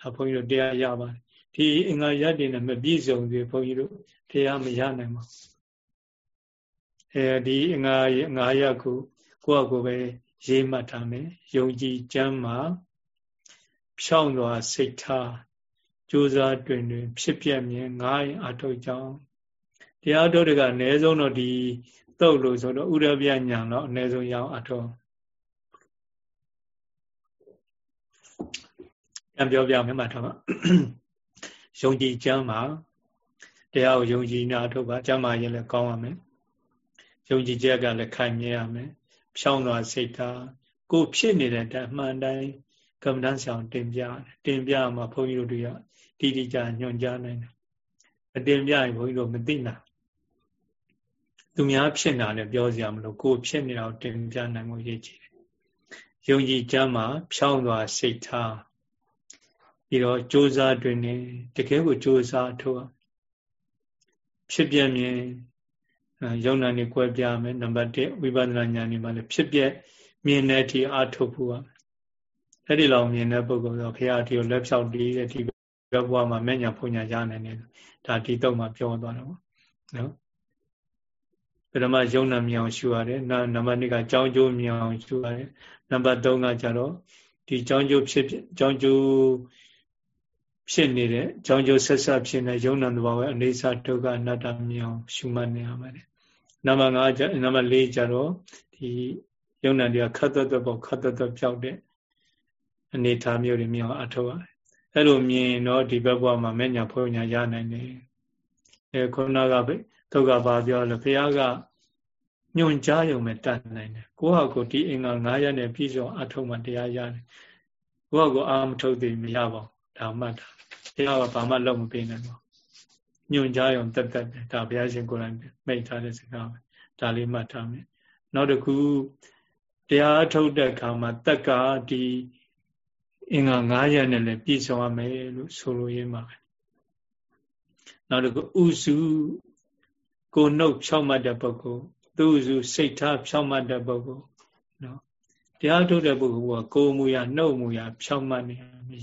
ဒါဘုန်းကြီးတို့တရားရပါတယ်ဒီအင်္ဂါရတ္တိနဲ့မပြည့်စုံသေးဘုန်းကြီးတို့တရားမရနိုင်ပါဘူးအဲဒီအင်္ဂါငါးရပ်ကိုကိုယ့်အကိုပဲရေးမှတ်ထားမယ်ယုံကြည်ကျမ်းမှာဖြောင်းသွားစိတ်ထားကြိုးစားတွင်တွင် ဖြစ်ပြမြင်ငါးရင်အထုတ်ကြောင်းတရားထုတ်တကအနည်းဆုံးတော့ဒီ တုတ်လို့ဆိုတော့ဥရပြညာတော့အနည်းဆုံးရအောင်အထုတ်ပြန်ပြောပြမယ်မှာထားပါယုံကြည်ကျမ်းမှာတရားကိုယုံကြည်နာထုတ်ပါကျမ်းမာရင်လည်းကောင်းရမယ်ယုံကြည်ချက်ကလည်းခိုင်မြဲရမယ်ဖြောင်းသွားစိတ်ထားကိုဖြစ်နေတဲ့အတိုင်းမှန်တိုင်းကမ္မဋ္ဌာန်းဆောင်တင်ပြတင်ပြမှာဘုန်းကြီးတို့တွေကတိတိကျညွှန်ကြားနိုင်တယ်အတင်ပြရင်ဘုန်းကြီးတို့မသိနိုင် သူများဖြစ်တာလည်းပြောစရာမလိုကိုဖြစ်နေတာကိုတင်ပြနိုင်မှုရည်ကြည်တယ်ယုံကြည်ချမ်းမှာဖြောင်းသွားစိတ်ထားပြီးတော့စ조사တွင်နေတကယ်ကိုစ조사ထုတ်ဖြစ်ပြမြင်ယုံနာနေကွဲပြားမယ်နံပါတ်1ဝိပဿနာဉာဏ်นี่မှလည်းဖြစ်ပြမြင်တဲ့အထိအာထုတ်ဖို့ပါအဲ့ဒီလောက်မြင်တဲ့ပုဂ္ဂိုလ်ဆိုဘုရားအထိကိုလက်ဖြောက်တီးတဲ့ဒီဘက်ဘဝမှာမဲ့ညာဖွညာရနိုင်တယ်ဒါဒီတော့မှပြောသွားတော့နော် ပထမယုံနာမြင်အောင်ရှုရတယ်နံပါတ်2ကကြောင်းကျိုးမြင်အောင်ရှုရတယ်နံပါတ်3ကကြတော့ဒီကြောင်းကျိုးဖြစ်ကြောင်းကျိုးဖြစ်နေတဲ့ကြောင်းကျိုးဆက်ဆက်ဖြစ်နေယုံနာသဘာဝအနေစာဒုက္ခအနတ္တမြင်အောင်ရှုမှတ်နေရပါတယ်နံပါတ်5ကျနံပါတ်4ကျတော့ဒီယုံနာတရားခတ်သက်သက်ပေါ့ခတ်သက်သက်ပြောက်တဲ့အနေထားမျိုးတွေမြင်အောင်အထောက်ရတယ်အဲ့လိုမြင်တော့ဒီဘက်ဘဝမှာမဲ့ညာဖွညာရနိုင်တယ်အဲခုနကပဲ ဒုက္ခဘာပြောလဲဘုရားကညွန်ကြားရုံပဲတတ်နိုင်တယ်ကိုယ့်ဟာကိုယ်ဒီအင်္ဂါ9ရက်နဲ့ပြည့်စုံအထောက်မှတရားရတယ်ကိုယ့်ဟာကိုယ်အာမထုတ်သေးမရပါဘူးဒါမှတ်တာဘုရားကဘာမှလုပ်မပေးနိုင်ပါညွန်ကြားရုံတက်တက်ပဲဒါဘုရားရှင်ကိုယ်တိုင်မိတ်ထားတဲ့စကားပဲဒါလေးမှတ်ထားမယ်နောက်တစ်ခုတရားထုတ်တဲ့အခါမှာတက်ကဒီအင်္ဂါ9ရက်နဲ့လည်းပြည့်စုံရမယ်လို့ဆိုလိုရင်းပါပဲနောက်တစ်ခုဥစု ကိုနှုတ်ဖြောက်မှတ်တဲ့ပုဂ္ဂိုလ်သူ့စုစိတ်ထားဖြောက်မှတ်တဲ့ပုဂ္ဂိုလ်နော်တရားထုတ်တဲ့ပုဂ္ဂိုလ်ကကိုယ်မူရနှုတ်မူရဖြောက်မှတ်နေ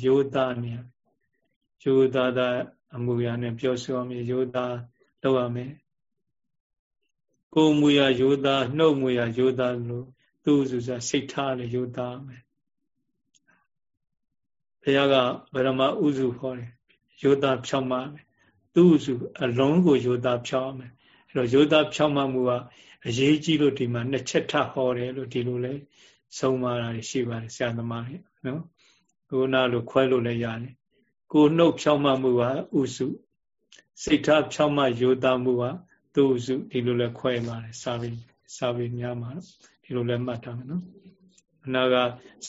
ရိုးသားနေရိုးသားသားအမူအရာနဲ့ပြောဆိုရမယ်ရိုးသားလုပ်ရမယ်ကိုယ်မူရာရိုးသားနှုတ်မူရာရိုးသားလို့သူ့ဆိုစားစိတ်ထားလေရိုးသားမယ်ဘုရားကဗရမဥစုခေါ်တယ်ရိုးသားဖြောင်းမှမယ်သူ့စုအလုံးကိုရိုးသားဖြောင်းမယ် အဲ့တော့ရိုးသားဖြောင်းမှမှုကအရေးကြီးလို့ဒီမှာနှစ်ချက်ထဟောတယ်လို့ဒီလိုလဲဆုံးမတာရှိပါတယ်ဆရာသမားတွေနော်ကိုနာလိုခွဲလို့လည်းရတယ်ကိုနှုတ်ဖြောင်းမှမှုကဥစုစိတ်ထားဖြောင်းမှရိုးသားမှုကသူ့စုဒီလိုလဲခွဲပါတယ်စာပေစာပေများမှာဒီလိုလဲမှတ်ထားမယ်နော်အနာက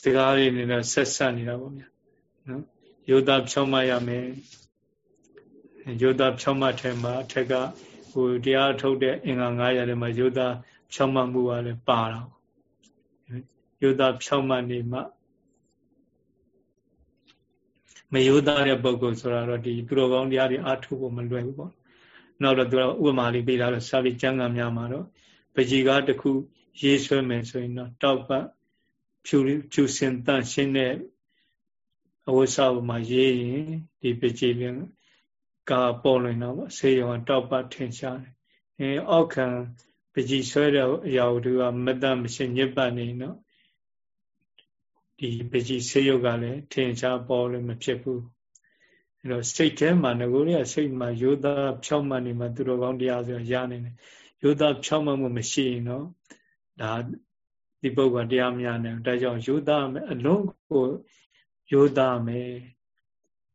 စကားလေးနေနဲ့ဆက်ဆက်နေတာပေါ့ဗျာနော်ယောသားဖြောင်းမရမယ်ယောသားဖြောင်းမထဲမှာအထက်က ဟိုတရားထုတ်တဲ့အင်္ဂါ900ထဲမှာယောသားဖြောင်းမမှုကလည်းပါတာယောသားဖြောင်းမနေမှမယောသားတဲ့ပုဂ္ဂိုလ်ဆိုတာတော့ဒီသူတော်ကောင်းတရားတွေအားထုတ်ဖို့မလွယ်ဘူးပေါ့နောက်တော့သူကဥပမာလေးပေးတာတော့စာပေကျမ်းဂန်များမှာတော့ပကြီးကားတစ်ခုရေးဆွဲမယ်ဆိုရင်တော့တောက်ပတ်ဖြူဖြူစင်တန့်ရှင်းတဲ့အဝိစာမှာရေးရင်ဒီပကြီးလင်း ကပေါ်လွင်တော့ဆေးရောတောက်ပတ်ထင်ရှားတယ်အဲအောက်ခံပကြီးဆွဲတဲ့အရာတို့ကမတတ်မရှင်းညစ်ပတ်နေတော့ဒီပကြီးဆေးရုပ်ကလည်းထင်ရှားပေါ်လို့မဖြစ်ဘူးအဲတော့စိတ်ထဲမှာငကိုရစိတ်မှာယောသားဖြောက်မှတ်နေမှာသူတော်ကောင်းတရားဆိုရနေတယ်ယောသားဖြောက်မှတ်မှုမရှိရင်တော့ဒါဒီပုဂ္ဂိုလ်တရားမရနိုင်ဘူးဒါကြောင့်ယောသားအလုံးကိုယောသားမယ်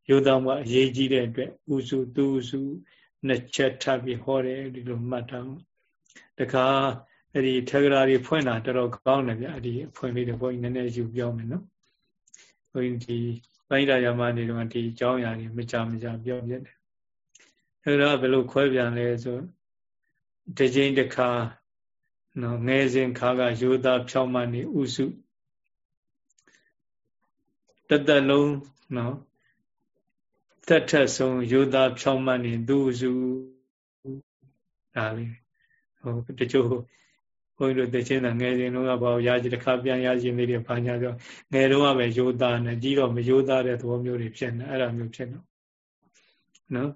ယောသားမှုအရေးကြီးတဲ့အတွက်ဥစုသူဥစုနှစ်ချက်ထပ်ပြီးဟောတယ်ဒီလိုမှတ်ထားတခါအဲ့ဒီထေဂရာတွေဖွင့်တာတော်တော်ကောင်းတယ်ဗျအဲ့ဒီဖွင့်လေးတွေဘုန်းကြီးနည်းနည်းယူပြောမယ်နော်ဘုန်းကြီးဒီပိုင်းတာရမနေတော့ဒီအကြောင်းအရာတွေမကြမကြပြောပြတယ်အဲ့ဒါဘယ်လိုခွဲပြန်လဲဆိုတစ်ချိန်တစ်ခါနော်ငယ်စဉ်ခါကယောသားဖြောင်းမနေဥစုတသက်လုံးနော် တက်ထက်ဆုံးယောသားဖြောင်းမနေသူဥစုဒါလေးဟိုတချို့ဘုန်းကြီးတို့တချင်းတာငယ်စဉ်တော့ဘာရကြတစ်ခါပြန်ရခြင်းလေးတွေဘာညာပြောငယ်တော့ကပဲရိုးသားနေကြီးတော့မရိုးသားတဲ့သဘောမျိုးတွေဖြစ်နေအဲ့ဒါမျိုးဖြစ်တော့နော်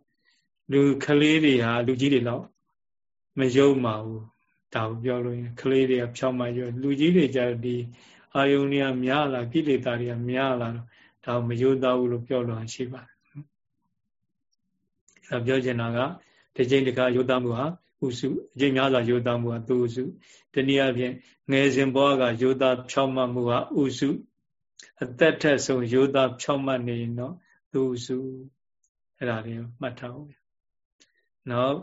လူကလေးတွေဟာလူကြီးတွေတော့မယုံပါဘူးဒါကိုပြောလို့ရင်ကလေးတွေကဖြောင်းမှရွလူကြီးတွေကြဒီအာယုန်တွေကများလာကိလေသာတွေကများလာတော့ဒါမယုံသားဘူးလို့ပြောလို့ရှိပါတယ် အဲပြောချင်တာကတစ်ချိန်တစ်ခါယုံသားမှုဟာဥစုအချိန်များစွာယုံသားမှုဟာသူဥစုတနည်းအားဖြင့်ငယ်စဉ်ဘဝကယုံသားဖြောင်းမှမှုဟာဥစုအသက်ထက်ဆုံးယုံသားဖြောင်းမှနေရင်တော့သူဥစုအဲ့ဒါလေးမှတ်ထားအောင်နောက်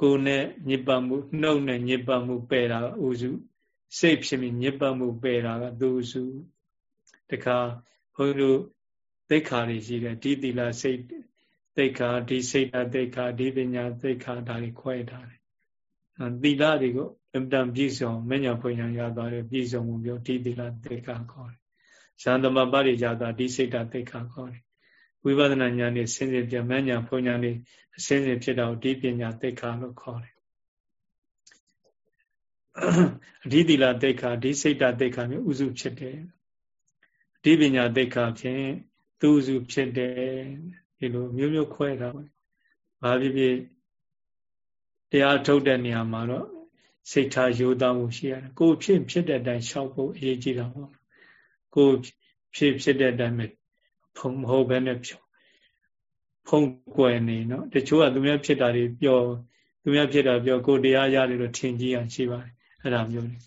ကိုယ်နဲ့ညစ်ပတ်မှုနှုတ်နဲ့ညစ်ပတ်မှုပယ်တာကဥစုစိတ်ဖြစ်ပြီးညစ်ပတ်မှုပယ်တာကသူဥစုတခါဘုန်းကြီးတို့သိက္ခာတွေရှိတယ်ဒီတိလာစိတ် သိက္ခာဒီစိတ်သိက္ခာဒီပညာသိက္ခာဒါတွေခွဲထားတယ်သီလတွေကိုအမြဲတမ်းပြည့်စုံမညာဖွညာရသွားတယ်ပြည့်စုံမှုပြောဒီသီလသိက္ခာခေါ်တယ်။ဇန်သမပရိရတာဒီစိတ်တသိက္ခာခေါ်တယ်။ဝိပဿနာဉာဏ်နဲ့ဆင်းရဲပြမညာဖွညာနဲ့အစင်းစင်ဖြစ်တော့ဒီပညာသိက္ခာလို့ခေါ်တယ်။အဓိသီလသိက္ခာဒီစိတ်တသိက္ခာမျိုးဥစုဖြစ်တယ်။ဒီပညာသိက္ခာဖြင့်သူဥစုဖြစ်တယ် ဒီလိုမျိုးမျိုးခွဲတာပါ။ဘာဖြစ်ဖြစ်တရားထုတ်တဲ့နေရာမှာတော့စိတ်ထားရိုးသားမှုရှိရတယ်ကိုဖြစ်ဖြစ်တဲ့အတိုင်းရှောက်ဖို့အရေးကြီးတာပေါ့ကိုဖြစ်ဖြစ်တဲ့အတိုင်းပဲဖုံမဟုတ်ဘဲနဲ့ဖြုံဖုံကွယ်နေနော်တချို့ကသူများဖြစ်တာတွေပြောသူများဖြစ်တာပြောကိုတရားရတယ်လို့ထင်ကြီးအောင်ရှိပါတယ်အဲ့ဒါမျိုးတွေ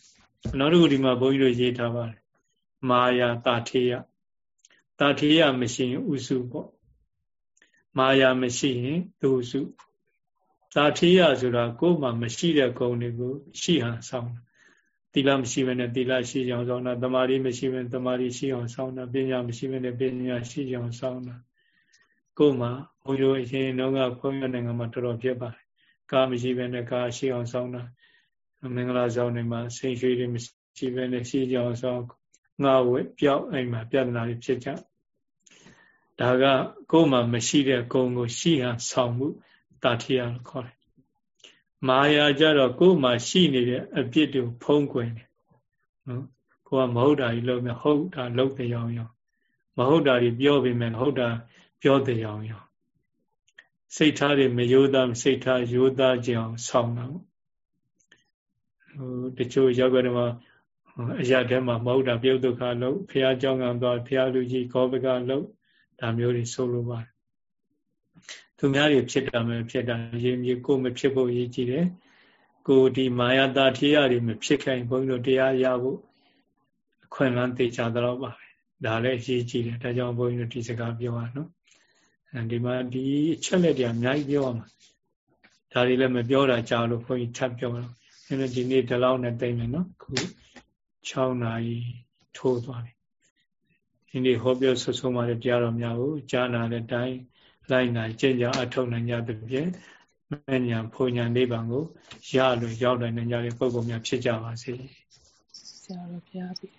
နောက်တစ်ခုဒီမှာဘုန်းကြီးတို့ရေးထားပါတယ်မာယာတာထေယတာထေယမရှိရင်ဥစုပေါ့ မာယာမရှိရင်သူစုသာထေယဆိုတာကိုယ်မှမရှိတဲ့ဂုဏ်တွေကိုရှိဟန်ဆောင်တာသီလမရှိဘဲနဲ့သီလရှိအောင်ဆောင်တာတမာရီမရှိဘဲတမာရီရှိအောင်ဆောင်တာပညာမရှိဘဲနဲ့ပညာရှိအောင်ဆောင်တာကိုယ်မှဘုန်းကြီးတို့အရင်တော့ကဘုန်းကြီးနိုင်ငံမှာတော်တော်ဖြစ်ပါတယ်ကာမရှိဘဲနဲ့ကာရှိအောင်ဆောင်တာမင်္ဂလာဆောင်တွေမှာစိတ်ရွှေတွေမရှိဘဲနဲ့ရှိကြအောင်ဆောင်ငါဝဲပြောက်အိမ်မှာပြဿနာတွေဖြစ်ကြ ဒါကကိုယ်မှမရှိတဲ့ဂုဏ်ကိုရှိဟန်ဆောင်မှုတာထေယလို့ခေါ်တယ်။မာယာကြတော့ကိုယ်မှာရှိနေတဲ့အပြစ်တွေကိုဖုံးကွယ်တယ်နော်။ကိုကမဟုတ်တာကြီးလုပ်မယ်ဟုတ်တာလုပ်တဲ့ရောင်ရောင်မဟုတ်တာကြီးပြောပေမဲ့ဟုတ်တာပြောတဲ့ရောင်ရောင်စိတ်ထားတွေမယိုးသားစိတ်ထားယိုးသားကြအောင်ဆောင်းတာဟိုတချို့ရောက်ကြတယ်မှာအရာထဲမှာမဟုတ်တာပြုတ်ဒုက္ခလို့ဖះเจ้าကံသွားဖះလူကြီးခောပကလို့ ဒါမျိုးတွေဆိုလိုပါတယ်သူများတွေဖြစ်တာပဲဖြစ်တာရေးမြေကိုမဖြစ်ဖို့ရည်ကြည်တယ်ကိုဒီမာယာတာထေရတွေမဖြစ်ခိုင်းဘုန်းကြီးတို့တရားရဖို့အခွင့်အလမ်းသိချတော့ပါပဲဒါလည်းရည်ကြည်တယ်ဒါကြောင့်ဘုန်းကြီးတို့ဒီစကားပြောရနော်အဲဒီမှာဒီအချက်လက်တွေအများကြီးပြောရမှာဒါတွေလည်းမပြောတာကြာလို့ဘုန်းကြီးထပ်ပြောတော့အဲဒီနေ့ဒီလောက်နဲ့တိတ်မယ်နော်ခု6နာရီထိုးသွားပြီ ဒီနေ့ဟောပြောဆွဆုံးပါတဲ့တရားတော်များကိုကြားနာတဲ့အတိုင်းလိုက်နာကျင့်ကြအထောက်နိုင်ကြသဖြင့်မညာဖုန်ညာနိဗ္ဗာန်ကိုရလို့ရောက်နိုင်ကြတဲ့ပုဂ္ဂိုလ်များဖြစ်ကြပါစေ။ဆရာတော်ဘုရား